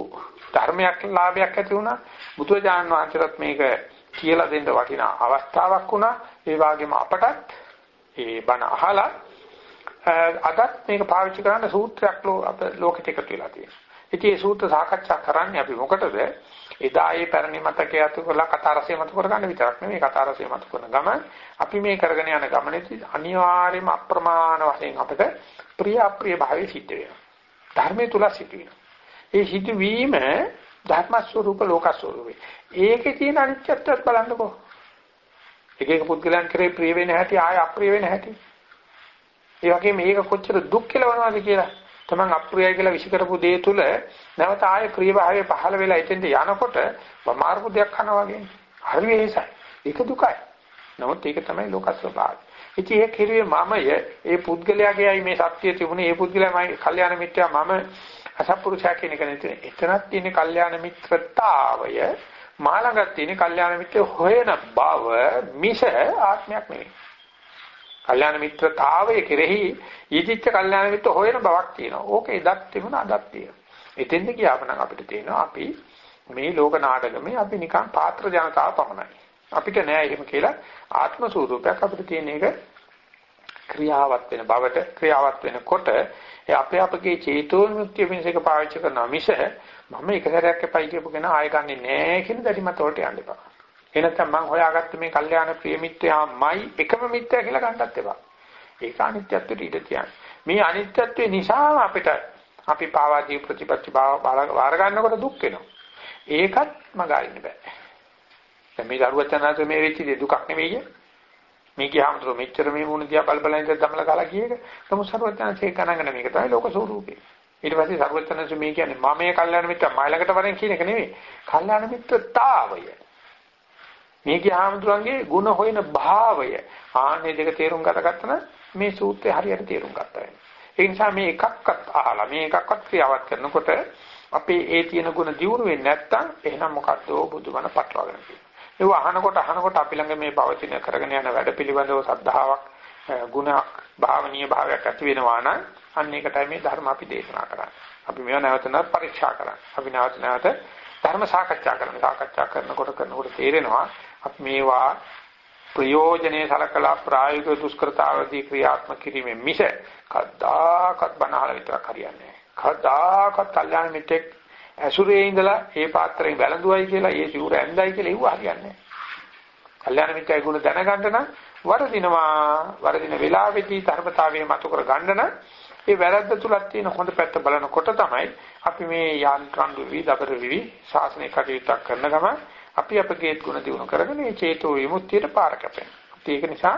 ධර්මයක් ලාභයක් ඇති වුණා. බුදුජානන වහන්සේට මේක කියලා දෙන්න වටිනා අවස්ථාවක් වුණා. ඒ වගේම අපටත් ඒ බණ අහලා අදත් මේක පාවිච්චි කරන්න සූත්‍රයක් ලෝකෙට එකතු වෙලා තියෙනවා. ඉතින් මේ සූත්‍ර සාකච්ඡා කරන්නේ අපි මොකටද? එදා ඒ පැරණි මතකයේ අතු කරලා කතා රසය මත කරගන්න විතරක් නෙමෙයි කතා රසය මත කරන ගමන් අපි මේ කරගෙන යන ගමනේදී අනිවාර්යයෙන්ම අප්‍රමාණ වශයෙන් අපිට ප්‍රිය අප්‍රිය භාවයේ සිද්ධ වෙනවා. ධර්මයේ තුල සිද්ධ වෙනවා. ඒ සිද්ධ වීම ධර්ම ස්වરૂප ලෝක ස්වરૂපේ. ඒකේ තියෙන අනිත්‍යත්වයක් බලන්නකෝ. එක එක පුද්ගලයන් කරේ ප්‍රිය වෙන හැටි ආය අප්‍රිය වෙන හැටි. ඒ වගේම මේක කොච්චර දුක් කෙලවනවාද කියලා තමන් අප්‍රියයි කියලා විශ්ි කරපු දේ තුල නැවත ආයේ ප්‍රිය භාවයේ පහළ වෙලා එතෙන්ට යනකොට මාර්ග දෙයක් කරනවා වගේ. හරි වෙහසයි. ඒක දුකයි. නමුත් ඒක තමයි ලෝක ස්වභාවය. ඉතින් ඒ කිරුවේ මමය ඒ පුද්ගලයාගේයි මේ සත්‍ය තිබුණේ ඒ පුද්ගලයාමයි කල්යාණ මිත්‍යා මම අසත්පුරුෂයා කියන එක නෙවෙයි. එතනක් තියෙන කල්යාණ මිත්‍රතාවය මාළඟක් තියෙන කල්යාණ මිත්‍ය හොයන බව මිස ආත්මයක් නෙවෙයි. කල්යාණ මිත්‍රතාවය කෙරෙහි ඊදිච්ච කල්යාණ මිත්‍ර හොයන බවක් තියෙනවා. ඕක එදත් තිබුණා අදත් තියෙනවා. එතෙන්ද ගියාම නම් අපිට තේරෙනවා අපි මේ ලෝක නාටකමේ අපි නිකන් පාත්‍ර ජනතාව පමණයි. අපිට නෑ එහෙම කියලා ආත්ම ස්වරූපයක් අපිට තියෙන එක ක්‍රියාවත් වෙන බවට ක්‍රියාවත් වෙනකොට ඒ අපේ අපගේ චේතෝන්මුක්තිය වෙනස එක පාවිච්චි කරනවා මිස මම එක සැරයක් එපයි කියපු කෙනා ආයෙ ගන්නෙ නෑ කියන දැඩි මත වලට යන්න එපා. එනතම් මං හොයාගත්ත මේ කල්යාණ ප්‍රිය මිත්‍රයාමයි එකම මිත්‍රයා කියලා ගන්නත් එපා. ඒක අනිත්‍යත්වයට ඉඩ තියන්න. මේ අනිත්‍යත්වය නිසා අපිට අපි පාවාදී ප්‍රතිපත්ති වාර ගන්නකොට දුක් වෙනවා. ඒකත් මගහරින්න බෑ. දැන් මේ දරුවචනාත මේ වෙච්ච දේ දුකක් නෙවෙයි. මේ කියහමතර මෙච්චර මේ වුණ දිහා බල බල ඉඳන් තමල කාලා කීයක නමුත් සරුවචනාසේ කනගෙන මේක තමයි ලෝක ස්වරූපේ. ඊට පස්සේ සරුවචනාසේ මේ කියන්නේ මම මේ කල්යාණ මිත්‍ර මයිලකට වරෙන් කියන එක නෙවෙයි. කල්යාණ මිත්‍රතාවය. මේ කියහමතුරුන්ගේ ಗುಣ හොයන භාවය ආන්නේ දෙක තේරුම් ගතගත්තා නම් මේ සූත්‍රය හරියට තේරුම් ගත්තා වෙනවා. ඒ නිසා මේ එකක්වත් අහලා මේ එකක්වත් ක්‍රියාවත් කරනකොට අපේ ඒ තියෙන ಗುಣ දියුණු වෙන්නේ නැත්නම් එහෙනම් මොකද්ද බුදුමන පටලවාගෙන තියෙන්නේ. ඒක අහනකොට අහනකොට අපි ළඟ මේ පවතින කරගෙන යන වැඩ පිළිබඳව සද්ධාාවක් ගුණයක් භාවනීය භාවයක් ඇති වෙනවා නම් අන්න ඒකටයි මේ ධර්ම අපි දේශනා කරන්නේ. අපි මේව නැවත නැවත පරීක්ෂා කරන්නේ. අපි නැවත නැවත ධර්ම සාකච්ඡා කරනවා. සාකච්ඡා කරනකොට කරනකොට තේරෙනවා අපි මේවා ප්‍රයෝජනේ සලකලා ප්‍රායෝගික දුෂ්කරතාවදී ක්‍රියාත්මක කිරීමෙන් මිස කද්දාකත් බනහල විතරක් හරියන්නේ නැහැ. කද්දාකත් කල්යාණ මිත්‍යෙක් ඇසුරේ ඉඳලා ඒ පාත්‍රයෙන් වැළඳුවයි කියලා ඒ සිවුර ඇඳයි කියලා ඒව හරියන්නේ නැහැ. කල්යාණ මිත්‍යයි ගුණ දැනගන්න නම් වරදිනවා. වරදින වෙලාවෙදී ධර්මතාවයේ මතු කර ගන්න නම් ඒ වැරද්ද තුලක් තියෙන හොඳ පැත්ත බලනකොට තමයි අපි මේ යාන්ත්‍රණ විවි, දබර විවි ශාසනික කටයුත්තක් කරන ගම අපි අපගේ ගුණ දිනු කරගෙන මේ චේතෝ විමුක්තියට පාර කැපෙනවා. ඒක නිසා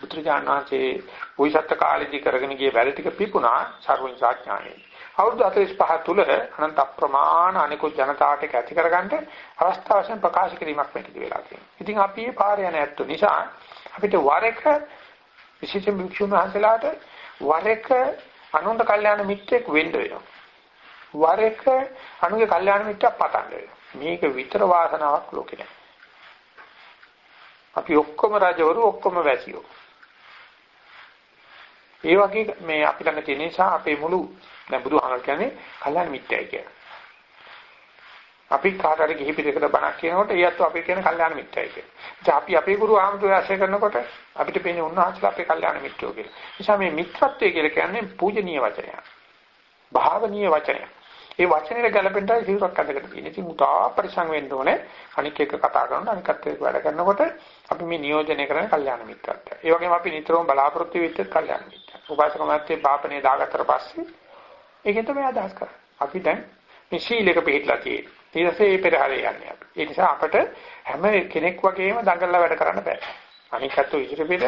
පුත්‍රජාන වහන්සේ වයිසත් කාලෙදී කරගෙන ගිය වැඩ ටික පිපුණා සර්වඥා ඥානෙ. අවුරුදු 45 තුල අනන්ත අප්‍රමාණ අනිකුත් ජනතාවට ඇති කරගන්න අවස්ථාවසෙන් ප්‍රකාශ කිරීමක් මෙතන වෙලා තියෙනවා. ඉතින් අපි මේ පාර යන ඇත්ත නිසා අපිට වර එක විශේෂ භික්ෂුන් වහන්සේලාට වර එක අනුන්ට කල්යාණ මිත්‍රෙක් වෙන්න වෙනවා. වර එක අනුගේ කල්යාණ මිත්‍රයක් පතන්න වෙනවා. මේක විතර වාසනාවක් ලෝකේ නැහැ. අපි ඔක්කොම රජවරු ඔක්කොම වැසියෝ. ඒ වගේ මේ අපි ළඟ තියෙන නිසා අපේ මුළු දැන් බුදුහාමර කියන්නේ කල්යාණ මිත්‍යයි කියලා. අපි කාට හරි ගිහි පිටකට බණක් කියනකොට ඊයත් අපි කියන කල්යාණ මිත්‍යයි කියලා. ඉතින් අපි අපේ ගුරු ආමතුරු ආශ්‍රය කරනකොට අපිට පේන්නේ උන්වහන්සේලා අපේ කල්යාණ මිත්‍රයෝ කියලා. නිසා මේ මිත්‍රත්වය කියලා කියන්නේ පූජනීය වචනයක්. භාවනීය වචනයක්. ඒ වචනේ ගැලපෙන්නයි සිවුරක් අඳගෙන තියෙන්නේ. ඉතින් උතා පරිසං වෙන්න ඕනේ. අනික් එක කතා කරනකොට අනිකත් එක්ක වැඩ කරනකොට අපි මේ නියෝජනය කරන කල්යාණ මිත්‍රත්වය. ඒ වගේම අපි නිතරම බලාපොරොත්තු වෙච්ච කල්යාණ මිත්‍රත්වය. උපාසක මාත්‍යේ පාපනේ දාගත්තට පස්සේ ඒකෙන් තමයි අදහස් කරන්නේ. අපි දැන් මේ සීලයක පිළිట్లా තියෙන්නේ. ඊට පස්සේ මේ පෙරහැරේ යන්නේ අපි. ඒ නිසා අපට හැම කෙනෙක් වගේම දඟලලා වැඩ කරන්න බෑ. අනිකත් ඉදිරි පිට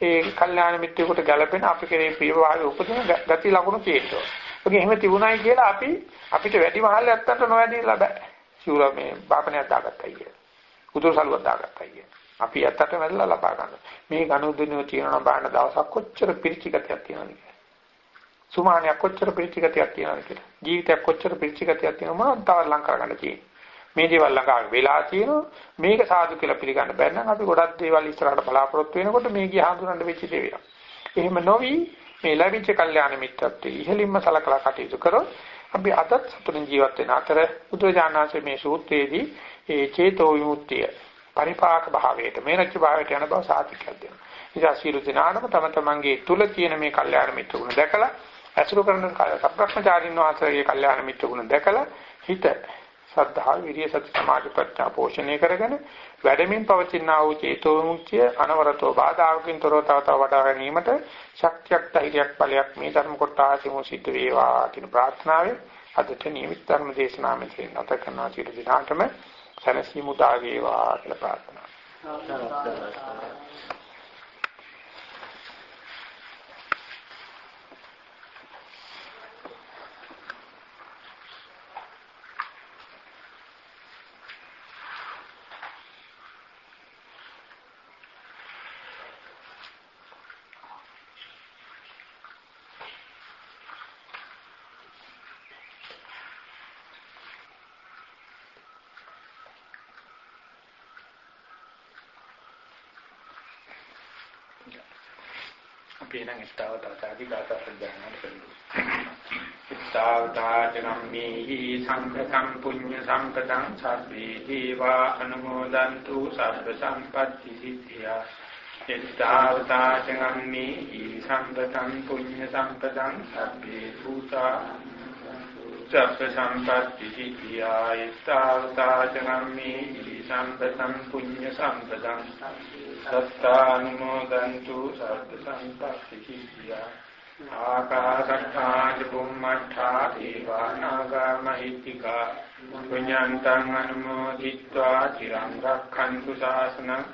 ඒ කල්යාණ මිත්‍රයෙකුට ගැළපෙන අපි කෙරේ ප්‍රියභාවය උපදින ගති ලකුණු තියෙනවා. ඒක එහෙම තිබුණයි කියලා අපි අපිට වැඩි මහල් යත්තන්ට නොවැදීලා බෑ. සිවුර මේ බාපණයක් දාගත්තයි කියලා. කුතුල් සලුවක් දාගත්තයි කියලා. අපි යත්තට වැදලා ලබා ගන්න. මේ ගනුදෙනුව තියෙනවා බාන දවසක් කොච්චර පිරිචිගතයක් තියෙනවද කියලා. සුමානියක් කොච්චර පිරිචිගතයක් තියෙනවද කියලා. ජීවිතයක් කොච්චර පිරිචිගතයක් තියෙනවද මොනවද තව ලං කරගන්න තියෙන්නේ. මේ දේවල් ළඟා වෙලා තියෙනවා මේක සාදු කියලා පිළිගන්න බැරි නම් අපි ගොඩක් දේවල් ඉස්සරහට බලාපොරොත්තු වෙනකොට මේ ගිය හඳුනන්න වෙච්ච දේවල්. එහෙම නොවි මේ ලැබිච්ච කල්යාණ මිත්‍රත්වයේ ඉහළින්ම සලකලා කටයුතු කරොත් අපි අදත් සතුටින් ජීවත් වෙන අතර බුදුජානනාංශයේ මේ සූත්‍රයේදී ඒ චේතෝ විමුක්තිය පරිපාක භාවයට මේනච්ච භාවයට යන බව සාතිකයක් දෙනවා. ඉතින් සීල දිනානම තම තමන්ගේ තුල තියෙන මේ කල්යාණ මිත්‍ර ගුණ දැකලා අසුරු කරන සබ්‍රක්‍මචාරින් වහන්සේගේ කල්යාණ මිත්‍ර ගුණ දැකලා හිත සද්ධා විරිය සති සමාධි ප්‍රඥා පෝෂණය කරගෙන වැඩමින් පවතිනා වූ චේතෝ මුක්තිය අනවරතෝ බාධාකින් තොරව තව තව වඩා ගැනීමට ශක්තියක් ධෛර්යයක් බලයක් මේ ධර්ම කොටාසිමු සිද්ධ වේවා කියන ප්‍රාර්ථනාවෙන් අදට නියමිත ධර්ම දේශනාව මෙතන නැත කරනවා. සියලු දිනාටම සනසීමු දා වේවා කියලා ප්‍රාර්ථනා. අපි නම් ස්ථාවතාදී ගාථා සජ්ජායනා කරමු. ස්ථාවතාචනම්මේහි සංඝතං පුඤ්ඤ සම්පතං සබ්බේ දීවා අනුමෝදන්තු සබ්බ සම්පත්ති සිද්ධියා. ස්ථාවතාචනම්මේහි සංඝතං පුඤ්ඤ සම්පතං සබ්බේ භූතා සබ්බ සම්පත්තිහි පියායත්තාවතාචනම්මේ සම්පතං පුඤ්ඤ සම්පතං සත්තානුමෝදන්තු සබ්බ සම්පත්තිහි පියා ආකාශත්තා චුම්මත්තා දීවානාගා මහිත්‍තිකා පුඤ්ඤන්තං අනුමෝදිත්වා චිරං රක්ඛන්තු ශාසනං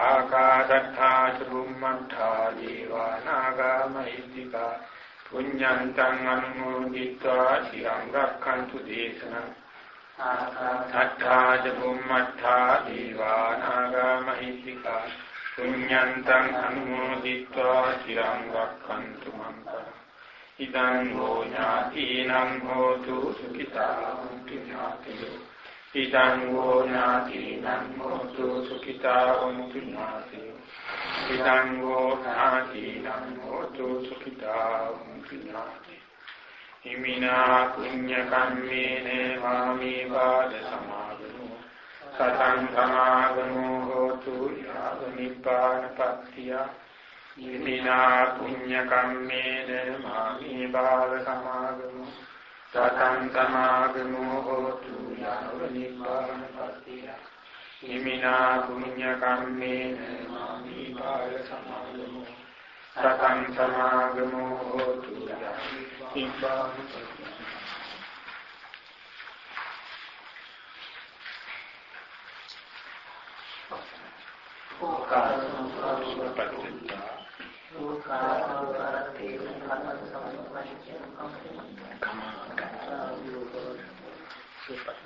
ආකාශත්තා චුම්මත්තා දීවානාගා මහිත්‍තිකා පුඤ්ඤන්තං අනුමෝදිत्वा සිරං රක්ඛන්තු දේශනං. ආකාසත්තා චුම්මත්තා දීවානාගා මහිත්‍තිකා පුඤ්ඤන්තං අනුමෝදිत्वा සිරං රක්ඛන්තු මං ඉදං හෝ ඥාතිනම් හෝතු සුඛිතා ඥාතියෝ ඉදං හෝ ඥාතිනම් හෝතු සුඛිතා ඥාතියෝ ඉදං හෝ ඥාතිනම් හෝතු සුඛිතා ඥාතියෝ හිමිනා පුඤ්ඤ කම්මේන මාමි බාද සමාදමු සතං සමාගමු හෝතු යාව නිපානපත්තිය හිමිනා පුඤ්ඤ කම්මේන මාමි බාද සමාගමු සතං සමාගමු හෝතු යාව නිපානපත්තිය හිමිනා පුඤ්ඤ කම්මේන මාමි බාල සමාදමු සතං සමාගමෝ හෝතු ඉබ්බාමි Come on, come on.